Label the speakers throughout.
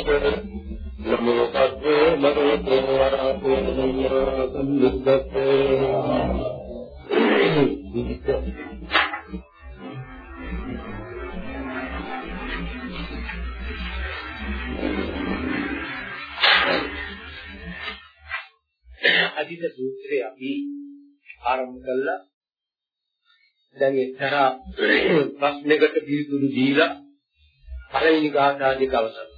Speaker 1: නමෝ තස්සේ භගවතු වරහතෝ සම්බුද්දස්සේ
Speaker 2: අදිත සූත්‍රය අපි ආරම්භ කළා දැන් එක්තරා ප්‍රශ්නයකට පිළිතුරු දීලා පළවෙනි ගාථාදික අවසන්.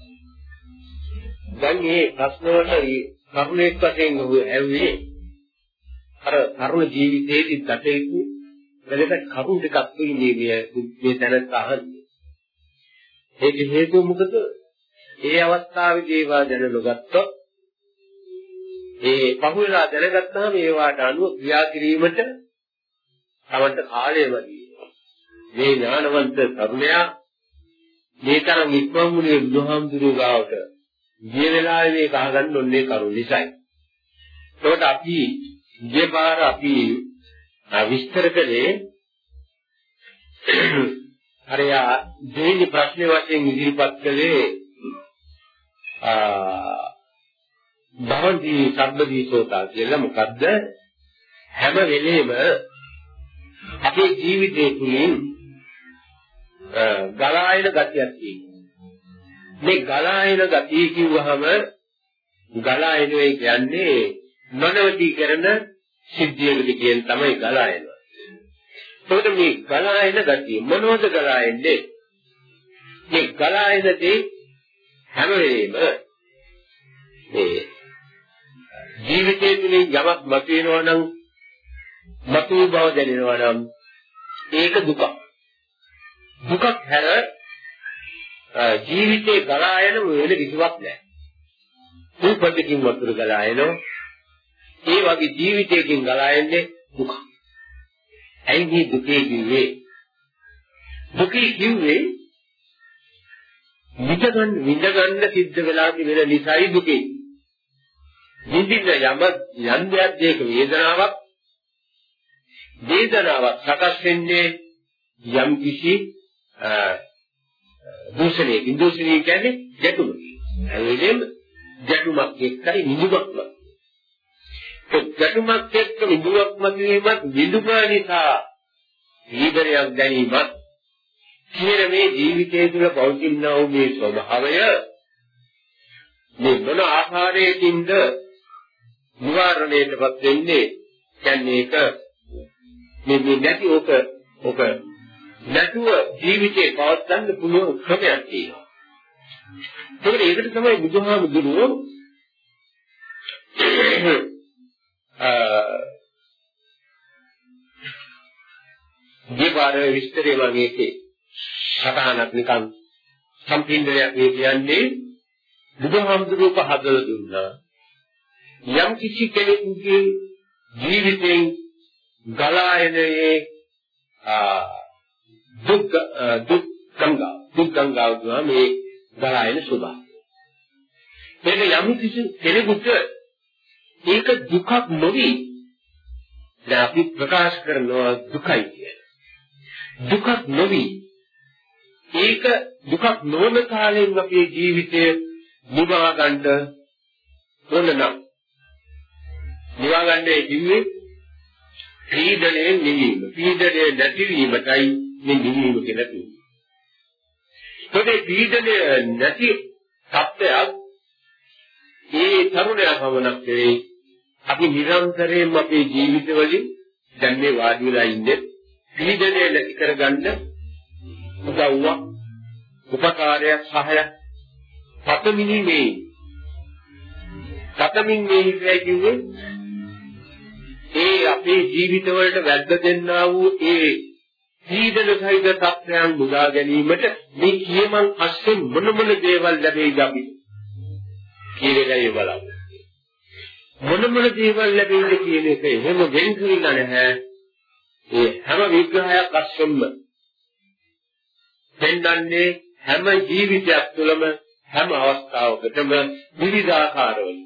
Speaker 2: දැන් මේ ප්‍රශ්න වලට කරුණෙක් වශයෙන් ඔහු ඇව්වේ අර තරුණ ජීවිතයේදී දතේකු වැදගත් කරුණු ටිකක් තියෙන්නේ මේ මේ තැනත් අහන්නේ. ඒක හේතුව මොකද? ඒ අවස්ථාවේදී ඒවා දැන නොගත්තොත් ඒ පහුවෙලා දැනගත්තාම ඒවාට අනුව ක්‍රියා කිරීමට තමන්ට කාලය වැඩි මේ ඥානවන්ත තරුණයා මේ තරම් ඉක්මමුනේ බුදුහාමුදුරුවෝ ගාවට ගිය වෙලාවේ මේක අහගන්න ඕනේ කරුණ නිසායි. ඒකට අපි ගිය පාර අපි විස්තර කළේ හරියා දෙවෙනි ප්‍රශ්නේ වශයෙන් ඉදිරිපත් කළේ ආ භවන්ති සබ්බදී සෝතා කියලා මොකද්ද හැම වෙලේම අපේ ජීවිතේ තුලින් ගලායන ගතියක් තියෙනවා. මේ ගලායන ගතිය කිව්වහම ගලායනේ කියන්නේ නොනවති කරන සිද්ධියකට කියන තමයි ගලායන. එතකොට මේ ගලායන ගතිය මොනවද ගලායන්නේ? මේ ගලායනදී හැම වෙලෙම මේ ජීවිතයේ තුලින් යමක් මතුවෙනවා නම් මතු බව දැනෙනවා නම් ඒක දුක. දුකක් හැර ජීවිතේ ගලා යන වෙන කිසිවක් නැහැ. රූපකකින් වතුර ගලා යනවා. ඒ වගේ ජීවිතයකින් ගලා යන්නේ දුක. ඇයි මේ දුකේ කිව්වේ? දුකේ කිව්වේ විඳගන්න විඳගන්න සිද්ධ වෙලා තිබෙන නිසයි දුකේ. විඳින්න යම යම් දෙයක් වේදනාවක් වේදනාවක් සකස් වෙන්නේ යම් කිසි දූෂණයකින් දූෂණය කියන්නේ ගැටුමක්. එවෙලෙම ගැටුමක් එක්කයි නිදුමක්ම. ඒ ගැටුමක් එක්ක නිදුමක්ම වීමත් නිදුම නිසා ඊදරයක් දැනීමත් කියන මේ ජීවිතයේ තුල පවතිනා වූ මේ ස්වභාවය මේ මොන ආකාරයකින්ද නිවාරණයටපත් වෙන්නේ කියන්නේ ඒක මේ මේ නැති ඕක ඕක නැතුව ජීවිතේ පවත්වන්න පුළුවන් ක්‍රමයක් තියෙනවා. ඒකට ඒකට තමයි බුදුහාමුදුරුවෝ අ දීපාර විස්තරේ වගේ එකේ සටහනක් නිකන් සම්පින්දනයක් මේ කියන්නේ බුදුහාමුදුරුවෝ පහදලා දුන්නා යම් කිසි කෙනෙකුගේ ජීවිතේ ගලායනයේ දුක් දුක් ගංගා දුක් ගංගාව කියනවා මේ ගලායන ස්වභාවය. මේක යම් කිසි කෙනෙකුට ඒක දුකක් නොවි දැන් අපි ප්‍රකාශ කරනවා දුකයි කියන. දුකක් නොවි ඒක දුකක් නොවන කාලෙන් අපේ ජීවිතය නිවා ගන්න ඕන නම් නිවා ගන්න කිව්වේ පීඩණයෙන් නිවීම. පීඩණය නැතිවීමටයි මේ නිවීම කියලා කියන්නේ. ඒකේ පීඩණය නැති සත්‍යයක් ඒ තරුණයා පමණක් නෙවෙයි. අපි නිරන්තරයෙන්ම අපේ ජීවිතවලින් දැන් මේ වාඩි වෙලා ඉන්නේ. පීඩණය නැති කරගන්න උදව්වක් උපකාරයක් සහායක් පතමිනි මේ. පතමින් මේ කියන්නේ ඒ අපේ ජීවිතවලට වැද්ද දෙන්නා වූ ඒ පීඩන සහිත තත්ත්වයන් මුදා ගැනීමට මේ කියමන් අස්සේ මොන මොන දේවල් ලැබෙයිද අපි කියන එකයි බලන්න. මොන මොන දේවල් ලැබෙයිද කියන එක එහෙම වෙන් කරලා නැහැ. ඒ හැම විග්‍රහයක් අස්සෙම පෙන්වන්නේ හැම ජීවිතයක් තුළම හැම අවස්ථාවකටම විවිධාකාරවල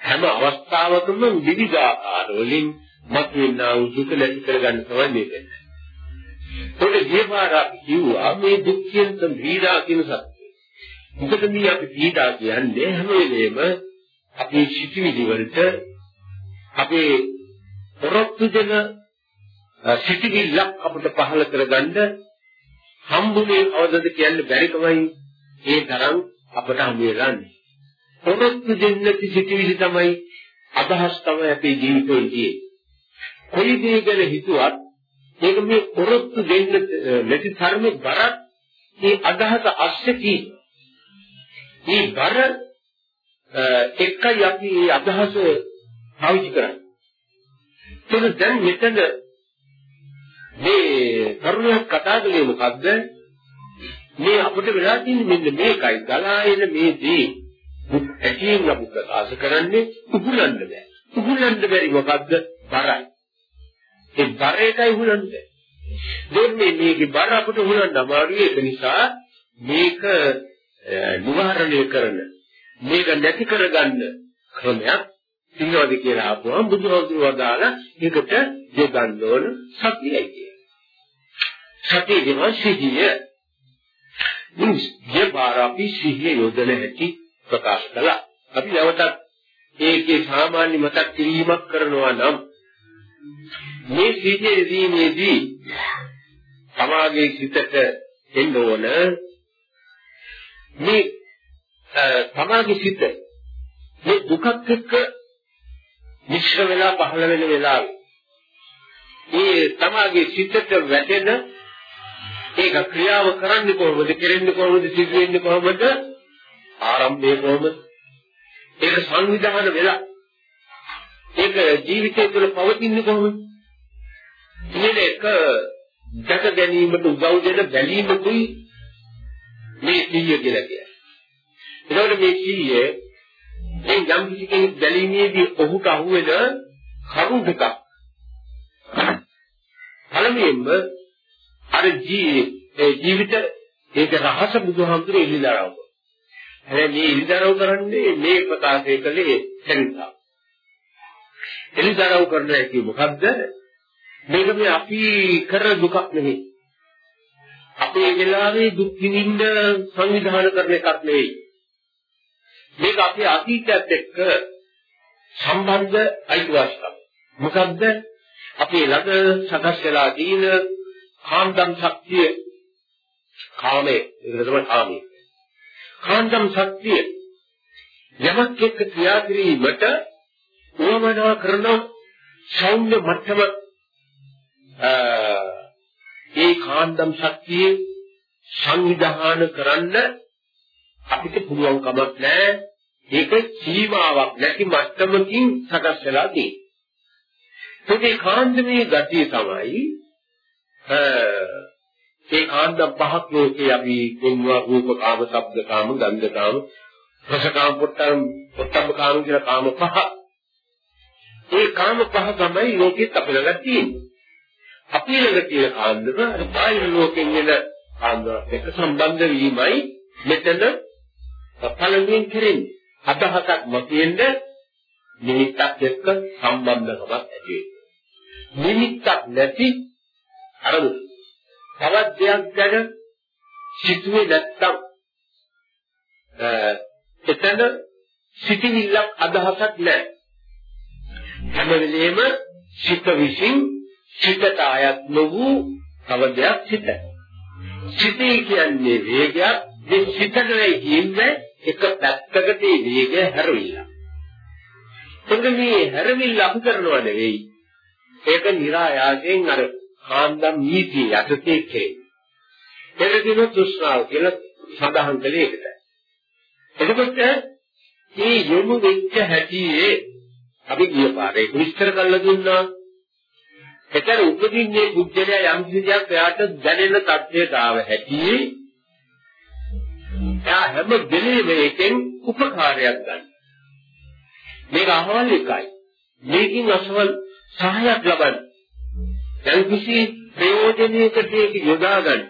Speaker 2: හැම අවස්ථාවකම විවිධාකාර වලින් මතුවෙනා වූ දුක නැති කරගන්න තමයි මේක. ඒකට ජීවාර කිව්වා මේ දුක්ඛයෙන් පීඩා කියන සත්‍ය. මොකද මේ අපි පීඩා කියන්නේ හැම වෙලේම අපේ සිටිවිලි වලට අපේ පොරොත්තු දෙන සිටිවිල්ලක් අපිට පහළ කරගන්න හම්බුනේ අවදද කියන්න බැරිකමයි ඒ තරම් අපට හම්බ වෙලාන්නේ. පොරොත්තු දෙන්නති සිටිවිලි තමයි අදහස් තමයි අපේ ජීවිතේදී. කොයි දේ ගැන හිතුවත් ඒක මේ පොරොත්තු දෙන්න නැති තරමේ බරක් මේ අදහස අස්සේ තියෙනවා. මේ බර එකයි අපි මේ අදහස පාවිච්චි කරන්නේ. ඒක දැන් මෙතන මේ කරුණක් කතා කළේ මොකද්ද? මේ අපිට වෙලා තියෙන්නේ මෙන්න මේකයි ගලා එන මේ දේ ඇටියෙන් අපි ප්‍රකාශ කරන්නේ උහුලන්න බෑ. උහුලන්න බැරි මොකද්ද? බරයි. ඒ බර එකයි උහුලන්න බෑ. දෙන්නේ මේකේ බර අපිට උහුලන්න අමාරුයි ඒක නිසා මේක නිවාරණය කරන මේක නැති කරගන්න ක්‍රමයක් ඉන්නවද කියලා අහපුවම බුදුහාමුදුරුවෝ වදාලා ඒකට දෙගන්න ඕන සතියයි කියලා. සතිය කියන සිහිය. මේ පාර අපි සිහිය යොදන හැටි ප්‍රකාශ කළා. අපි නැවතත් ඒකේ සාමාන්‍ය මතක් කිරීමක් කරනවා නම් මේ සිහිය යෙදීමේදී සමාගයේ සිතට එන්න ඕන. මේ සමාගයේ සිත මේ දුකක් එක්ක මිශ්‍ර වෙලා පහළ වෙන වෙලාවේ. ඒ තමාගේ සිතට වැටෙන ඒක ක්‍රියාව කරන්නේ කොහොමද කෙරෙන්නේ කොහොමද සිදු වෙන්නේ කොහොමද? ආරම්භය කොහොමද? ඒක සංවිධාන වෙලා ඒක ජීවිතය තුළ පවතින්නේ කොහොමද? මේ එක දැක ගැනීමට උදව් දෙන බැලීමකුයි මේ සිහිය කියලා කියන්නේ. ඒකෝට මේ සිහිය මේ යම් කිසි කෙනෙක් බැලීමේදී ඔහුට අහුවෙන කරුණ දෙකක්. පළමුවෙන්ම අර ජීවිත ඒක රහස බුදුහාමුදුරේ ඉලිදරව්. හැබැයි මේ ඉලිදරව් කරන්නේ මේ ප්‍රකාශය කළේ සෙන්සා. ඉලිදරව් කරන එක මොකද්ද? මේක මේ අපි කර දුකක් නෙමෙයි. අපේ වෙලාවේ දුක් විඳින්න සංවිධානය කරන එකක් නෙවෙයි. මේක අපේ අතීතයත් එක්ක සම්බන්ධ අයිතිවාසිකම්. මොකද්ද? අපේ ළඟ සකස් වෙලා තියෙන කාන්දම් ශක්තිය කාමයේ ඒක තමයි කාමයේ. කාන්දම් ශක්තිය යමක් එක්ක ක්‍රියා කිරීමට උවමනා කරන සෞම්‍ය මට්ටම ඒ කාන්දම් ශක්තිය සංවිධානය කරන්න අපිට පුළුවන් කමක් නැහැ. ඒක සීමාවක් නැති මට්ටමකින් සකස් වෙලා තියෙන්නේ. ඒකේ කාන්දමේ ගතිය තමයි ඒ කාන්දම් පහක් ලෝකේ අපි කියනවා රූප කාම, ශබ්ද කාම, ගන්ධ කාම, රස කාම, පොට්ටම්, පොට්ටම් කාම කියන කාම පහ. ඒ කාම පහ තමයි ලෝකෙත් අපේ ළඟ තියෙන්නේ. අපි ළඟ තියෙන කාන්දම අර බාහිර ලෝකෙන් එන කාන්දමත් එක්ක සම්බන්ධ වීමයි මෙතන පළමුවෙන් කෙරෙන්නේ. අදහසක් මතියෙන්ද නිමිත්තක් එක්ක සම්බන්ධකමක් ඇති නිමිත්තක් නැති අරමුණ. තවත් දෙයක් ගැන සිතුවේ නැත්තම් එතන සිටිවිල්ලක් අදහසක් නැහැ. හැම වෙලෙම සිත විසින් සිතට ආයත් නොවූ තව දෙයක් සිත. සිතේ කියන්නේ වේගයක් මේ සිතට කියන්නේ එක පැත්තකට වේගය හැරවිලා. එතකොට මේ හැරවිල්ල අහු කරනව නෙවෙයි. ඒක નિરાයාසයෙන් අර කාන්දම් නීතිය යටතේ කෙරේ. ඒක කියන තෘෂ්ණාව කියලා සඳහන් කළේ ඒකට. එතකොට මේ යොමු වෙච්ච හැටියේ අපි ගිය පාරේ විස්තර කරලා දුන්නා. එතන උපදින්නේ බුද්ධලයා යම් කිසියක් එයාට දැනෙන තත්ත්වයට ආව හැටියේ එයා හැම දෙලේම එකෙන් උපකාරයක් ගන්න. මේක අහවල් එකයි. මේකින් අසවල් සහායක් ලබන්න. දැන් කිසි ප්‍රයෝජනයකට ඒක යොදා ගන්න.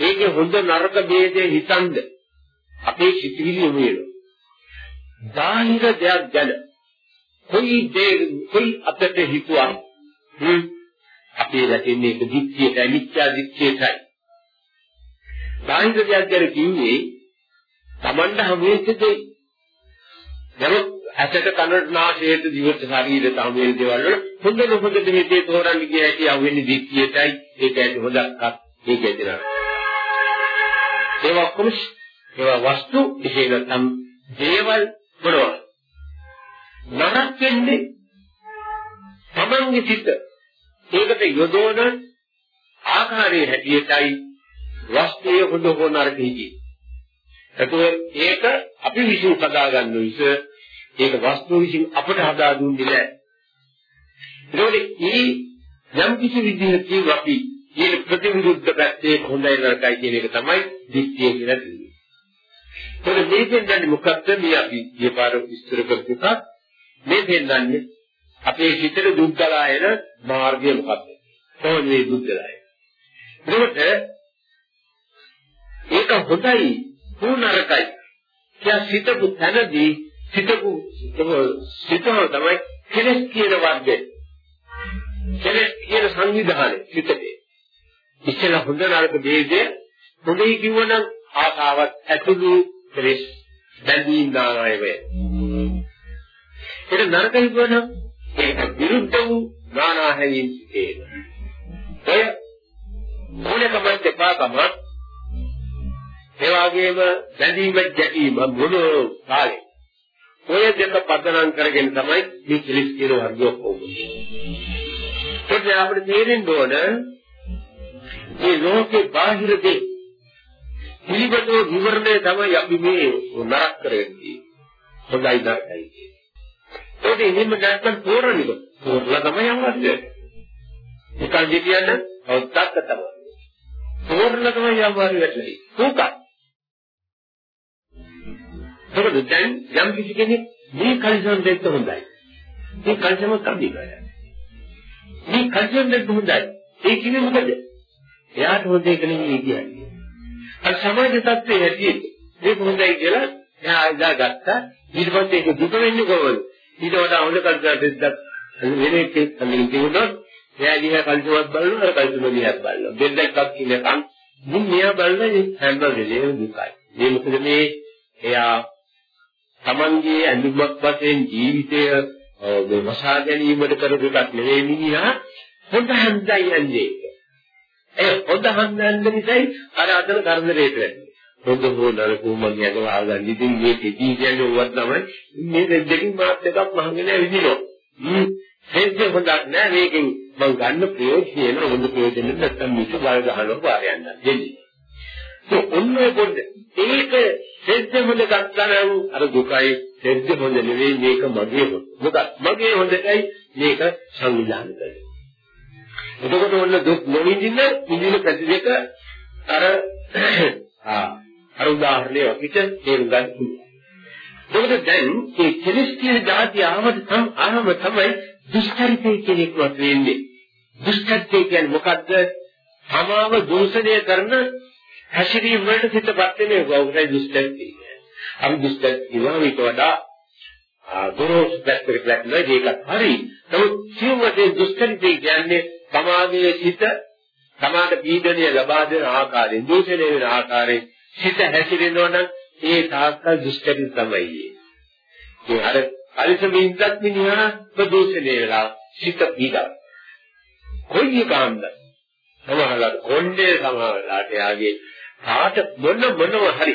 Speaker 2: ඒකේ හොඳ නරක ભેදේ හිතන්ද අපේ සිතිවිලි යොමු වෙනවා. ධාහිර දෙයක් ගැන කොයි දේ කොයි අපට හිතුවා හ්ම් අපේ රැකෙන්නේ ඒක දික්කියටයි මිත්‍යා දික්කියටයි. ධාහිර දෙයක් ගැන කිව්වේ Tamanda හමුවෙච්ච දෙයි. නමුත් ඇසට කනට නාසයට දිවට ශරීරයට හමුවෙන දේවල් වල හොඳ නොහොඳ දෙහිතේ තෝරන්න ගිය හැටි අහුවෙන්නේ දික්කියටයි ඒක ඇයි හොඳක්වත් ඒක ඇදලා. ඒවා ඔක්කොම ඒවා වස්තු විශේෂ නම් දේවල් මොනවා නරක වෙන්නේ තමන්ගේ සිත ඒකට යොදවන ආකාරයේ හැටියටයි වස්තුවේ හොඳ හෝ නරක හිදී. එතකොට ඒක අපි විශ්ව සදා ගන්න විස ඒක වස්තුව විසින් අපට හදා දුන්නේ නැහැ. ඒකෝට ඊ යම් කිසි විදිහකින් අපි ඊට ප්‍රතිවිරුද්ධ පැත්තේ හොඳයි නරකයි කියන එක තමයි දික්තිය කියලා කියන්නේ. ඒකෝට මේකෙන් දැන් මොකක්ද මේ අපි ඊපාර විස්තර කරපු එකක් මේ දෙන්නන්නේ අපේ හිතට දුක්දලා එන මාර්ගය මොකක්ද? කොහොමද මේ දුක්දලා එන්නේ? ඒකට ඒක හොඳයි නරකයි. කියා සිතපු තැනදී සිතපු සිතම තමයි කෙලස් කියන වර්ගය. කෙලස් කියන සංවිධානය සිතේ. ඉස්සෙල්ලා හොඳ නරක ભેදය හොඳයි කිව්වනම් ආසාවත් ඇතුළු කෙලස් බැඳීම් නානය වේ. ඒක නරකයි කිව්වනම් ඒක විරුද්ධ වූ නානා හැවීම් සිටේන. ඒ මොනකම දෙපාකම ඒ වගේම බැඳීම ගැටීම මොන කාලේ ඔය දෙක පදනම් කරගෙන තමයි මේ කිලිස් කියන වර්ගය ඔක්කොම. ඒත් අපිට තේරෙන්න ඕන මේ ලෝකේ බාහිර දේ පිළිබඳව විවරණය තමයි අපි මේ නරක කරන්නේ. හොඳයි නරකයි කියන්නේ. ඒක එහෙම නැත්නම් තෝරන්නේක. තෝරලා තමයි යන්නේ. එකල් දෙවියන් ඔත්තක්ක තමයි. තෝරලා තමයි යම් වාරි වැටලයි. උකක්. මොකද දැන් යම් කිසි කෙනෙක් මේ කල්සම් දෙන්න හොඳයි. මේ කල්සම කම්බිලා යන්නේ. මේ කල්සම් දෙන්න හොඳයි. ඒ කියන්නේ මොකද? එයාට හොඳ එක නෙමෙයි කියන්නේ. අර සමාජ තත්ත්වයේ හැටියට මේක හොඳයි කියලා එයා ඉදා ගත්තා. ඊට පස්සේ ඒක දුක වෙන්නේ කොහොමද? ඊට වඩා හොඳ කල්සම් දෙද්දක් වෙන එකක් අඳින්න තිබුණොත් එයා දිහා කල්සමක් බලනවා අර කල්සම දිහා බලනවා. දෙද්දක්ක් කියනකම් මුන් මෙයා බලන්නේ හැම වෙලේම දුකයි. මේ මොකද මේ එයා Tamanගේ ඇඳුමක් වශයෙන් ජීවිතය වසා ගැනීමට කරපු එකක් නෙවෙයි මිනිහා හොඳ හන්දයි යන්නේ. ඒ හොඳ හන්දන්න නිසායි අර අතන කරදරේට වෙන්නේ. හොඳ හොඳ කුමන් යක වහගන්න ඉතින් මේ කෙටි කියන්නේ උවත් තමයි මේ දෙකකින් මාත් එකක් මහගෙන විදිනවා. හ්ම් හේත් හොඳක් නෑ මේකෙන් මම ගන්න ප්‍රයෝජන හොඳ ප්‍රයෝජන නැත්තම් මේක වල ගහනවා පාරයන්ද දෙන්නේ. ඒ ඔන්නේ පොඩ්ඩ ඒක සෙද්ද හොඳ ගත්තනම් අර දුකයි සෙද්ද හොඳ නෙවෙයි මේක මගේ හොඳ. මොකද මගේ හොඳයි මේක සංවිධානය කරන්නේ. එතකොට ඔන්න දුක් නොවිඳින්න විඳින පැති දෙක අර ආ අර උදාහරණය අපිට තේරුම් ගන්න පුළුවන්. එතකොට දැන් මේ කෙලස් කියන જાති ආවද තම ආවම තමයි දුෂ්චරිතය කියන එකවත් වෙන්නේ. දුෂ්චරිතය කියන්නේ මොකද්ද? තමාව දූෂණය කරන හැසිරීම වලට සිතපත් වෙන්නේ ගෞරවයි දුෂ්චරිතය. අපි දුෂ්චරිත කියනවා මේක වඩා ගොරෝසු පැත්තකට ලැබෙනවා ඒකත් හරි. නමුත් සියුම්වතේ දුෂ්චරිතය කියන්නේ සමාගයේ සිත සමාද පීඩනය ලබා දෙන ආකාරයෙන් දූෂණය වෙන ආකාරයෙන් සිත හැසිරෙනවා නම් ඒ තාක්කල් දුෂ්චරිත තමයි. ඒ අර අරිසමින්දත් මිනිහා ප්‍රදූෂණය වෙලා සිත පීඩා. කොයි කාන්ද? සමහරවිට කොණ්ඩේ සමහරවිට යාගේ කාට මොන මොනව හරි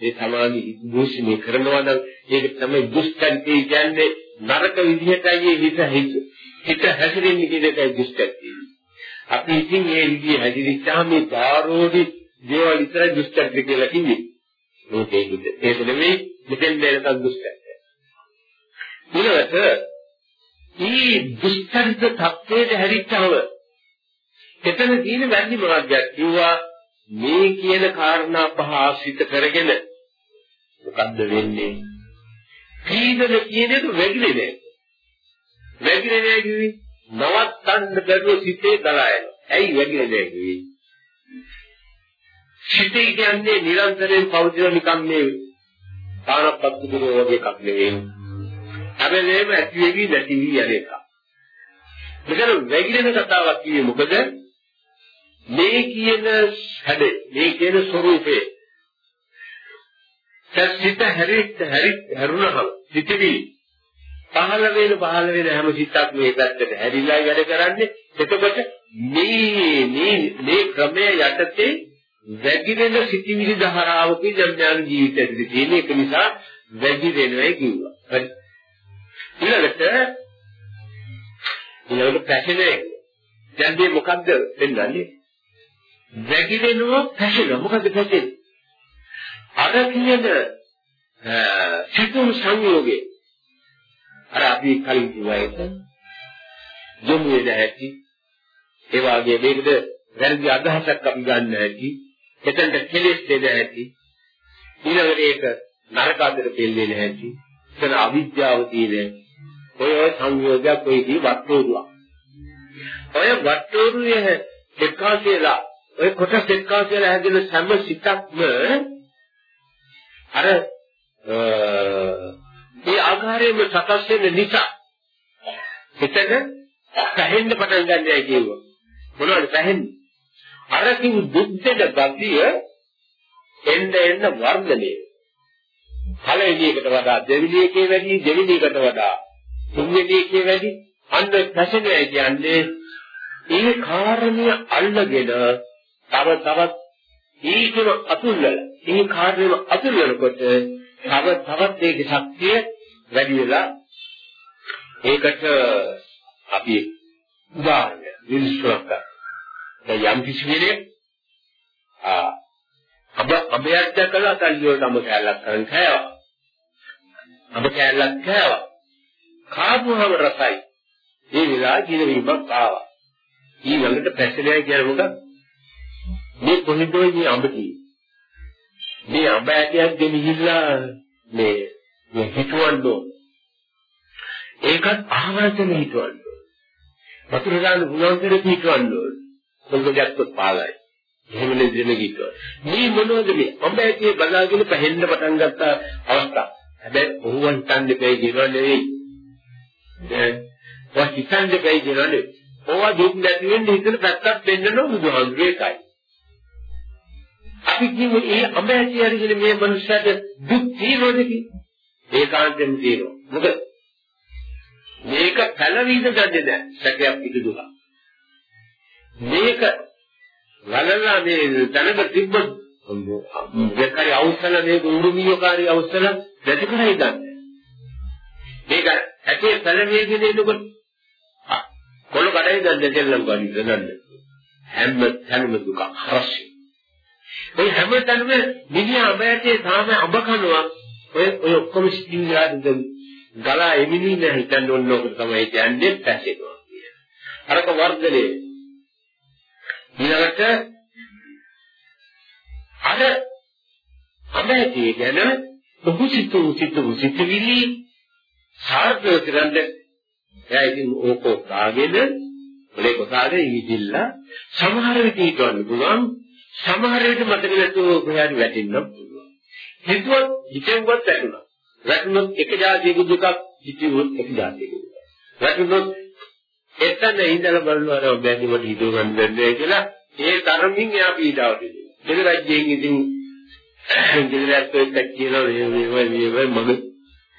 Speaker 2: ඒ සමාධි දූෂණය කරනවා නම් ඒක තමයි දුෂ්චරිතය කියන්නේ නරක විදිහටයි හිත හිත හිත හැසිරෙන්නේ කියන එකයි දුෂ්චරිතය. අපි ඉතින් මේ විදිහ හැදිරිච්චාම මේ ධාරෝඩි දේවල් විතර දුෂ්චරිත කියලා කිව්වේ. මේකේ හිත. ඒක නෙමෙයි මෙතෙන් දෙනකන් දුෂ්චරිතය. ඊළඟට ඊ දුෂ්චරිත තත්ත්වයට හැරිච්චව එතන තියෙන වැරදි මාර්ගයක් කිව්වා මේ කියන කාරණා පහ ආශ්‍රිත කරගෙන මොකද්ද වෙන්නේ? පීඩන කියන එක වැඩිලේ නෑ. වැඩිලේ නෑ කිව්වේ නවත්තන්න බැරුව සිතේ දලා යනවා. ඇයි වැඩිලේ නෑ කිව්වේ? සිතේ කියන්නේ නිරන්තරයෙන් පවතින නිකම් මේ පානපත්තු දුර වගේ එකක් නෙවෙයි. හැබැයිම ඇති වෙවි නැති වී යන එක. මෙතන වැగిරෙන කතාවක් කියේ මොකද? මේ කියන හැඩ මේ කියන ස්වરૂපේ සිත හැරිට හැරිට හැරුණහම සිටිවි පහළ වෙන පහළ වෙන හැම සිතක් මේ පැත්තට හැරිලායි වැඩ කරන්නේ එතකොට මේ මේ මේ ක්‍රමයේ යටතේ වැඩි වෙන සිතිවිලි ධාරාවක ජර්ඥාන ජීවිතයේදී තියෙන ඒක නිසා වැඩි වෙනවා කිව්වා. හරි. ඊළඟට ඊළඟට පැහැනේ දැන් මේ මොකද්ද වෙන්නන්නේ? වැඩි වෙනවා පැහැනවා. මොකද්ද පැහැන්නේ? අර කියන සිතුම් සංයෝගේ අර අපි කලින් කිව්වා ඒක යොමු වෙලා ඇති ඒ වගේ මේකට වැරදි අදහසක් අපි ගන්න ඇති එතනට කෙලෙස් දෙන හැටි ඊළඟට ඒක නරක අතර පෙළෙන හැටි එතන අවිද්‍යාව තියෙන ඔය ඔය සංයෝගයක් ඔය කී වට්ටෝරුවක් ඔය වට්ටෝරුවේ එක්කා කියලා ඔය කොටස් එක්කා කියලා හැදෙන සෑම සිතක්ම අර මේ ආකාරයෙන්ම සකස් වෙන නිසා එතන පැහෙන්න පටන් ගන්නයි කියුවා. මොනවද පැහෙන්නේ? අර කිව් බුද්ධද ගතිය එන්න එන්න වර්ධනය. පළවෙනි එකට වඩා දෙවෙනි එකේ වැඩි දෙවෙනි එකට වඩා තුන්වෙනි එකේ වැඩි අන්න පැෂනයි කියන්නේ ඒ කාරණය අල්ලගෙන තව තවත් ඊටම අතුල්ලලා ඒ කාර්යම අතුල්ලනකොට තව තවත් ඒකේ ශක්තිය වැඩි වෙලා ඒකට අපි උදාහරණයක් විශ්වාස දැන් යම් කිසි කෙනෙක් ආ අබ අබයක් දැකලා තල්ලියට අඹ කෑල්ලක් කරන් කෑවා. අඹ කෑල්ලක් කෑවා. කාපුවම රසයි. ඒ විලා ජීව වීමක් ආවා. ඊළඟට පැසලයි කියන්නේ මොකක්ද මේ කොහෙදෝ මේ අඹ තියෙන්නේ? මේ අඹ ඇටයක් ගෙනිහිල්ලා මේ මේ හිතවන්න ඕන. ඒකත් අහවරතන හිතවන්න ඕන. වතුර දාන්න පුළුවන් දෙයක් හිතවන්න ඕන. පොල්ගොඩක්වත් පාලයි. එහෙම නෙදෙන කිව්වා. මේ මොනවද මේ අඹ ඇටේ බලාගෙන පැහෙන්න පටන් ගත්ත අවස්ථාව. හැබැයි ඔහුවන් තන් දෙපේ කියනවා නෙවෙයි. දැන් ඔය හිතන් දෙපේ කියනවා නෙවෙයි. ඕවා දුක් නැති වෙන්න හිතන පැත්තක් දෙන්න ඕන බුදුහාමුදුරේ එකයි. අපි කියමු ඒ අඹැටි හරිගෙන මේ මනුස්සයාට දුක් තියෙනවද කියලා. ඒකාන්තයෙන් තියෙනවා. මොකද මේක පැලවිද ගන්නේ නැහැ. සැකයක් පිටු දුක. මේක වලලා මේ දැනග තිබ්බ දෙකරි අවසල මේක උරුමියකාරී අවසල දැටි කරයි ගන්න. මේක ඇටේ පැලවිගෙන එනකොට කොළ කඩේ දැන් දෙල්ලම් ගන්න දන්න. හැම තැනම දුක හරස්සේ. ඔය හැමතැනම මිනිහා අඹයටේ තාම අඹ කනවා. ඔය ඔය ඔක්කොම සිද්ධිලාද ගලා එමිනි නෑ හිතන්න ඕන ඕක තමයි කියන්නේ පැසෙනවා කියන. අරක වර්ධනේ. ඊළඟට අර අඹයටේ ගැන බොහෝ සිතු සිතු සිතුවිලි සාර්ථක කරන්න එයා ඉතින් ඕක කාගෙන ඔලේ කොටාගෙන ඉවිදිලා සමහර විට හිතවන්න පුළුවන් සමහර විට මතක නැතුව කොහේ වැටෙන්න පුළුවන්. හිතුවත් හිතෙන්වත් වැටුණා. වැටුණොත් එක જાතියක දුකක් හිතුවොත් එක જાතියක දුකක්. වැටුණොත් එතන ඉඳලා බලනවා බැරි මට හිතුව ගන්න බැන්නේ කියලා ඒ තරමින් එයා පීඩාවට දෙනවා. දෙවිරජ්‍යයෙන් ඉතින් දෙවිරජ්‍යත් එක්ක කියලා මේ මේ මේ මම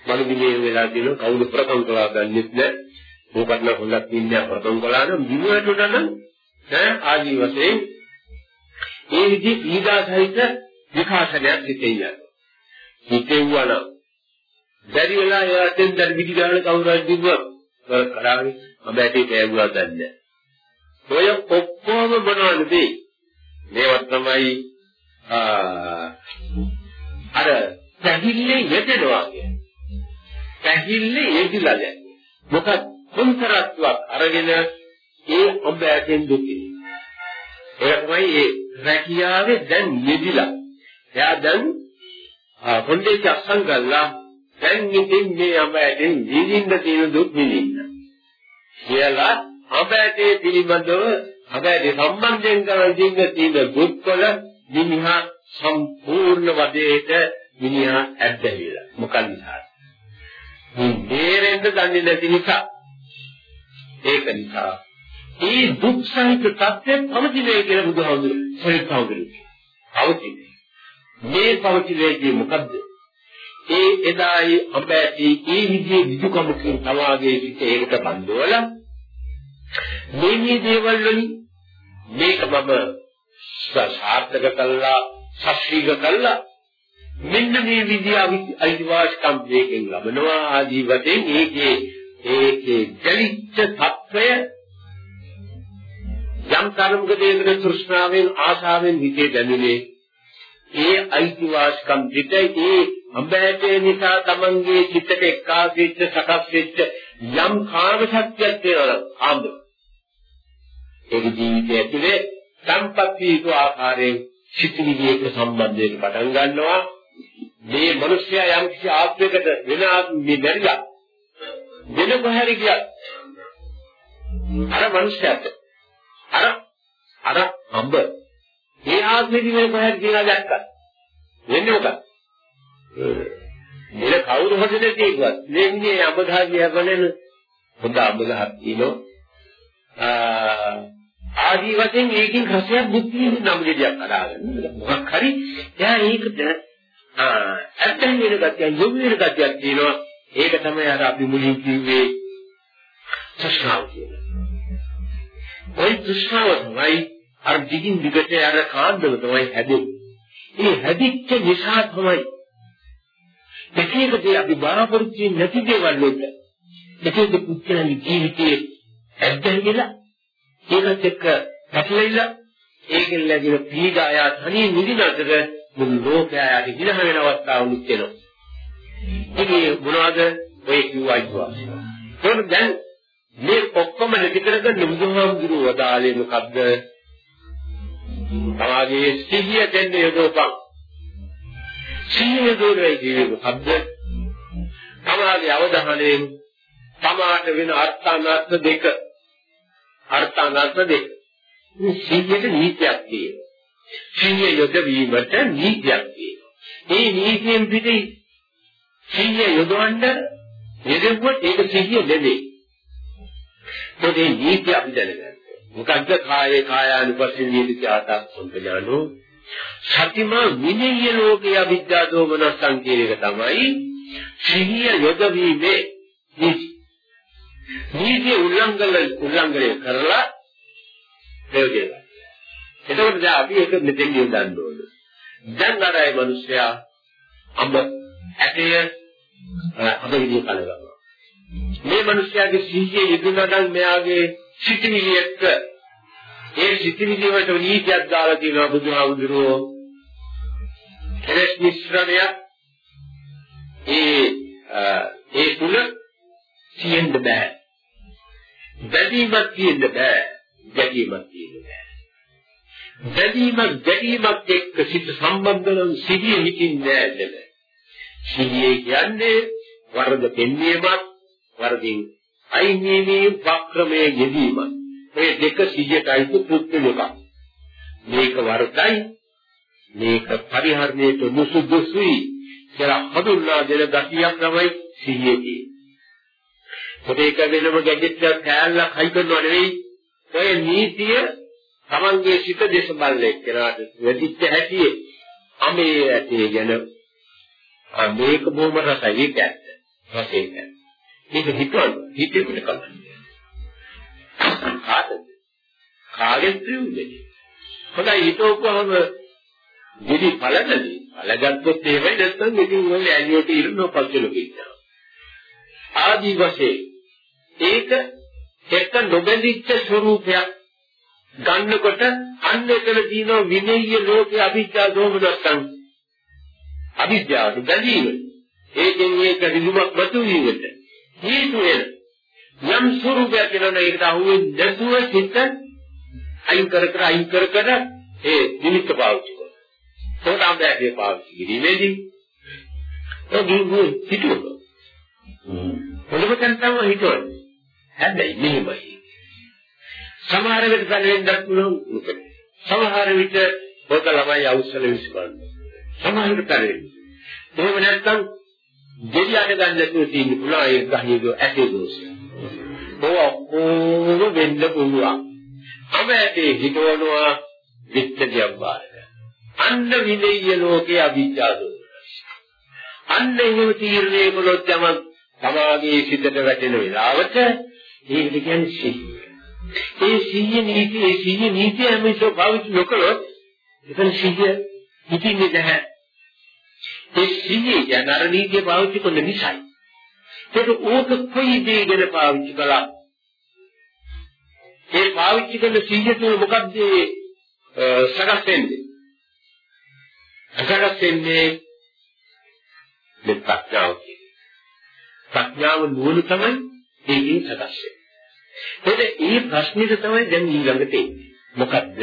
Speaker 2: මම දිනේ වෙලා දිනන කවුරු ප්‍රකම් කළා දන්නේ නැහැ. මොකක්ද හොඳක් ඉන්නේ ප්‍රකම් කළා නම් දිනුවටුණා නම් ඈ ආදි වශයෙන් ඒ විදිහ පීඩා සහිත විකාශනයක් හිතේ යනවා. හිතෙව්වා නම් බැරි වෙලා එයාටෙන් දැන් විදි ගන්න කවුරුහරි දිව්වා කරානේ මම ඇටේ කෑවුවා දන්නේ ඔය ඔක්කොම මොනවද මේවත් තමයි අර පැහිල්ලේ යෙදෙනවා කියන්නේ. පැහිල්ලේ යෙදිලා දැන්. මොකද කොන්තරත්වක් අරගෙන ඒ ඔබ ඇටෙන් දුකේ. ඒ තමයි ඒ රැකියාවේ දැන් යෙදිලා. එයා දැන් හොඳේ අස්සන් ගල්ලා දැන් ඉතින් මේ අඹයටින් විඳින්න තියෙන දුක් විඳින්න. කියලා අඹයටේ පිළිබඳව අඹයටේ සම්බන්ධයෙන් කරන දින්න තියෙන දුක්වල මිනිහා සම්පූර්ණ වදේට මිනිහා ඇද්දවිලා. මොකද නිසා? මේ බේරෙන්න දන්නේ නැති නිසා. ඒක නිසා ඒ දුක් සහිත තත්ත්වයෙන් පවතිනේ කියලා බුදුහාමුදුරුවෝ සරිත් හාමුදුරුවෝ. පවතිනේ. මේ පවතිනේදී මොකද්ද? ඒ එදායි අඹ ඇටි ඒ විදිහේ විදුකමකින් තවාගේ සිට ඒකට බඳවලා මේ මේ දේවල් වලින් මේක මම සාර්ථක කළා ශස්ත්‍රීක කළා. මෙන්න මේ විද්‍යාව අයිතිවාසිකම් දෙකෙන් ලබනවා. ආදී වශයෙන් ඒකේ ඒකේ දැලිච්ච తත්වය යම් කර්මක දේන්ද්‍ර තෘෂ්ණාවෙන් ආශාවෙන් විදේ දැනුනේ. ඒ අයිතිවාසිකම් දෙකේ ඒ අඹෑටේ නිසා Tamange චිත්තට එක්කාසෙච්ච සකස් වෙච්ච යම් කාම සත්‍යයක් තියෙනවා ආම්බුල ඒක ජීවිතය ඇතුලේ සම්පත්තියක ආකාරයෙන් සිතිවිලියක සම්බන්ධයෙන් පටන් ගන්නවා. මේ මිනිස්යා යම් කිසි ආත්මයකට වෙන මේ මැරිලා වෙන කොහරි ගියත් අර මිනිස්යාට අර අර අඹ ඒ ආත්මෙදි මේ කොහරි කියලා දැක්කත් වෙන්නේ මොකක්ද? මෙල කවුරු හොදද කියුවත් මේ විදිහේ අඹ ගහකිය බලන හොඳ අඹ ගහක් තියෙනවා. ආදී වශයෙන් ඒකෙන් රසයක් බුද්ධිය නම් දෙයක් අදාගන්න මොකක් හරි එයා ඒකට ඇත්තම වෙන ගතිය යොමු වෙන ගතියක් තියෙනවා ඒක තමයි අර අපි මුලින් කිව්වේ තෘෂ්ණාව කියලා. ওই තෘෂ්ණාව තමයි අර දිගින් දිගට අර කාන්දම තමයි හැදෙන්නේ. ඒ හැදිච්ච නිසා තමයි දෙකේකදී අපි බාරපොරොත්තු නැති දේවල් වලට දෙකේක පුත්‍රයන්ගේ ජීවිතයේ ඇද්දගෙන ඒකත් එක්ක පැටලෙලා ඒකෙන් ලැබෙන පීඩාය තනිය නිදිනතර මුළු ලෝකයා යටි විනහ වෙන අවස්ථාවලුත් වෙනවා. ඉතින් මොනවද ඔය කිව්වයි වාසිය. ඒත් දැන් මේ ඔක්කොම නැති කරගන්න බුදුහාමුදුරුවෝ වදාළේ මොකද්ද? තමාගේ සිහිය දෙන්න යොදවපන්. සිහිය දෝරේ කියන්නේ මොකද්ද? තමාගේ අවධානයෙන් තමාට වෙන අර්ථානර්ථ දෙක අර්ථානර්ථ දෙක. මේ සිහියට නීතියක් තියෙනවා. සිහිය යොදවීමට නීතියක් තියෙනවා. මේ නීතියෙන් පිටේ සිහිය යොදවන්න යෙදුවොත් ඒක සිහිය නෙවෙයි. ඒකේ නීතිය අපි දැනගන්න. මොකද්ද කායේ කායානුපස්සීනියති ආතක් සම්පජානෝ සතිමා විනීය ලෝකේ අවිද්‍යා දෝමනස්සං කියන එක තමයි සිහිය යොදවීමේ නීති. නීතිය උල්ලංඝන උල්ලංඝනය කරලා ප්‍රයෝජනයි. එතකොට දැන් අපි ඒක මෙතෙන් යොදන්න ඕන. දැන් අර ඒ මිනිස්සයා අඹ ඇටය අඹ විදිය කලගන්නවා. මේ මිනිස්යාගේ සිහිය යෙදුණා නම් මෙයාගේ සිතිවිලි එක්ක ඒ සිතිවිලි වලට නීතියක් දාලා තියෙනවා බුදුහාමුදුරුවෝ. කෙලෙස් මිශ්‍රණය ඒ ඒ තුල තියෙන්න බෑ. බැඳීමක් තියෙන්න බෑ. ගැටීමක් තියෙන්න බෑ. බැඳීමක් ගැටීමක් එක්ක සිත සම්බන්ධ වන සිහිය හිතින්නේ නෑ සිහිය කියන්නේ වරද පෙන්වීමක් වරදින් අයිනීමේ වක්‍රමයේ යෙදීමක්. මේ දෙක සිහියටයි පුත්තුලක. මේක වරදයි මේක පරිහරණයට මුසුදුසුයි කියලා හඳුන්වා දෙන ගතියක් තමයි සිහියේ. පොතේක වෙනම ගැජට් එකක් කෑල්ලක් හයි කරනව නෙවෙයි. ඔය නීතිය තමන්ගේ සිත දේශ බලලේ කෙනාට වැඩිච්ච හැටියේ අමේ ඇටේ ගැන මේක බොහොම රසයි ඒක ඇත්ත. රසයෙන් ඇත්ත. මේක හිතවල හිතේකට කලන්නේ. කාටද? කාගෙත් ප්‍රයෝජනෙ. හොඳයි හිතවපුවම දෙවි පළදලි පළගත්තොත් එහෙමයි නැත්නම් ඉතින් ඔය ඇලියට ඉරන පස්සෙලු කියනවා. ආදි වශයෙන් ඒක එක්ක නොබැඳිච්ච ස්වરૂපයක් ගන්නකොට අන්න එතන තියෙන විනය්‍ය ලෝකේ අභිජ්ජා දෝමනස්සං අවිද්‍යාවට බැඳීම. ඒකෙන් ඒක විදුමක් මතුවීමට හේතු වෙන යම් ස්වરૂපයක් වෙනවා ඒකට අහුවෙන්නේ නැතුව සිත අයින් කර කර අයින් කර කර ඒ නිමිත්ත පාවිච්චි කරනවා. ඒකට අපේ පාවිච්චි කිරීමේදී ඒ ගිහුවේ හිතුවා හොඳම තැන තමයි හිතුවන්නේ. හැබැයි මෙහෙමයි සමහර විට දැනෙන්නත් පුළුවන් සමහර විට පොත ළමයි අවශ්‍යල විශ්වාස සමහර විට දැනෙන්නේ එහෙම නැත්නම් දෙවියන් ගන්න නැතුව තියෙන්න පුළුවන් ඒ ගහියෝ ඇටේ දෝෂය. ඕක වෙන්න පුළුවන්. අප ඇටේ හිතවනවා විච්ඡේදයක් බාරක. අන්න විනේය ලෝකේ අවිජ්ජා දෝෂ. අන්න එහෙම තීරණය කළොත් යමක් තමාගේ සිතට වැටෙන වෙලාවට ඒකට කියන්නේ සිහිය. ඒ සිහිය නීති ඒ සිහිය නීතිය හැමෝම පාවිච්චි නොකළොත් එතන සිහිය හිතින්නේ නැහැ. ඒ සිහිය යන අර නීතිය පාවිච්චි කරන නිසායි. ඒක ඕක කොයි දේ ගැන පාවිච්චි කළා. ඒ පාවිච්චි කරන සිහිය තුළ මොකද්ද සකස් වෙන්නේ? සකස් වෙන්නේ මේ ප්‍රඥාව කියන්නේ. ප්‍රඥාව නුවණ තමයි ඒකේ සකස් වෙන්නේ. එතකොට මේ ප්‍රශ්නෙට තමයි දැන් ඊළඟට එන්නේ. මොකද්ද?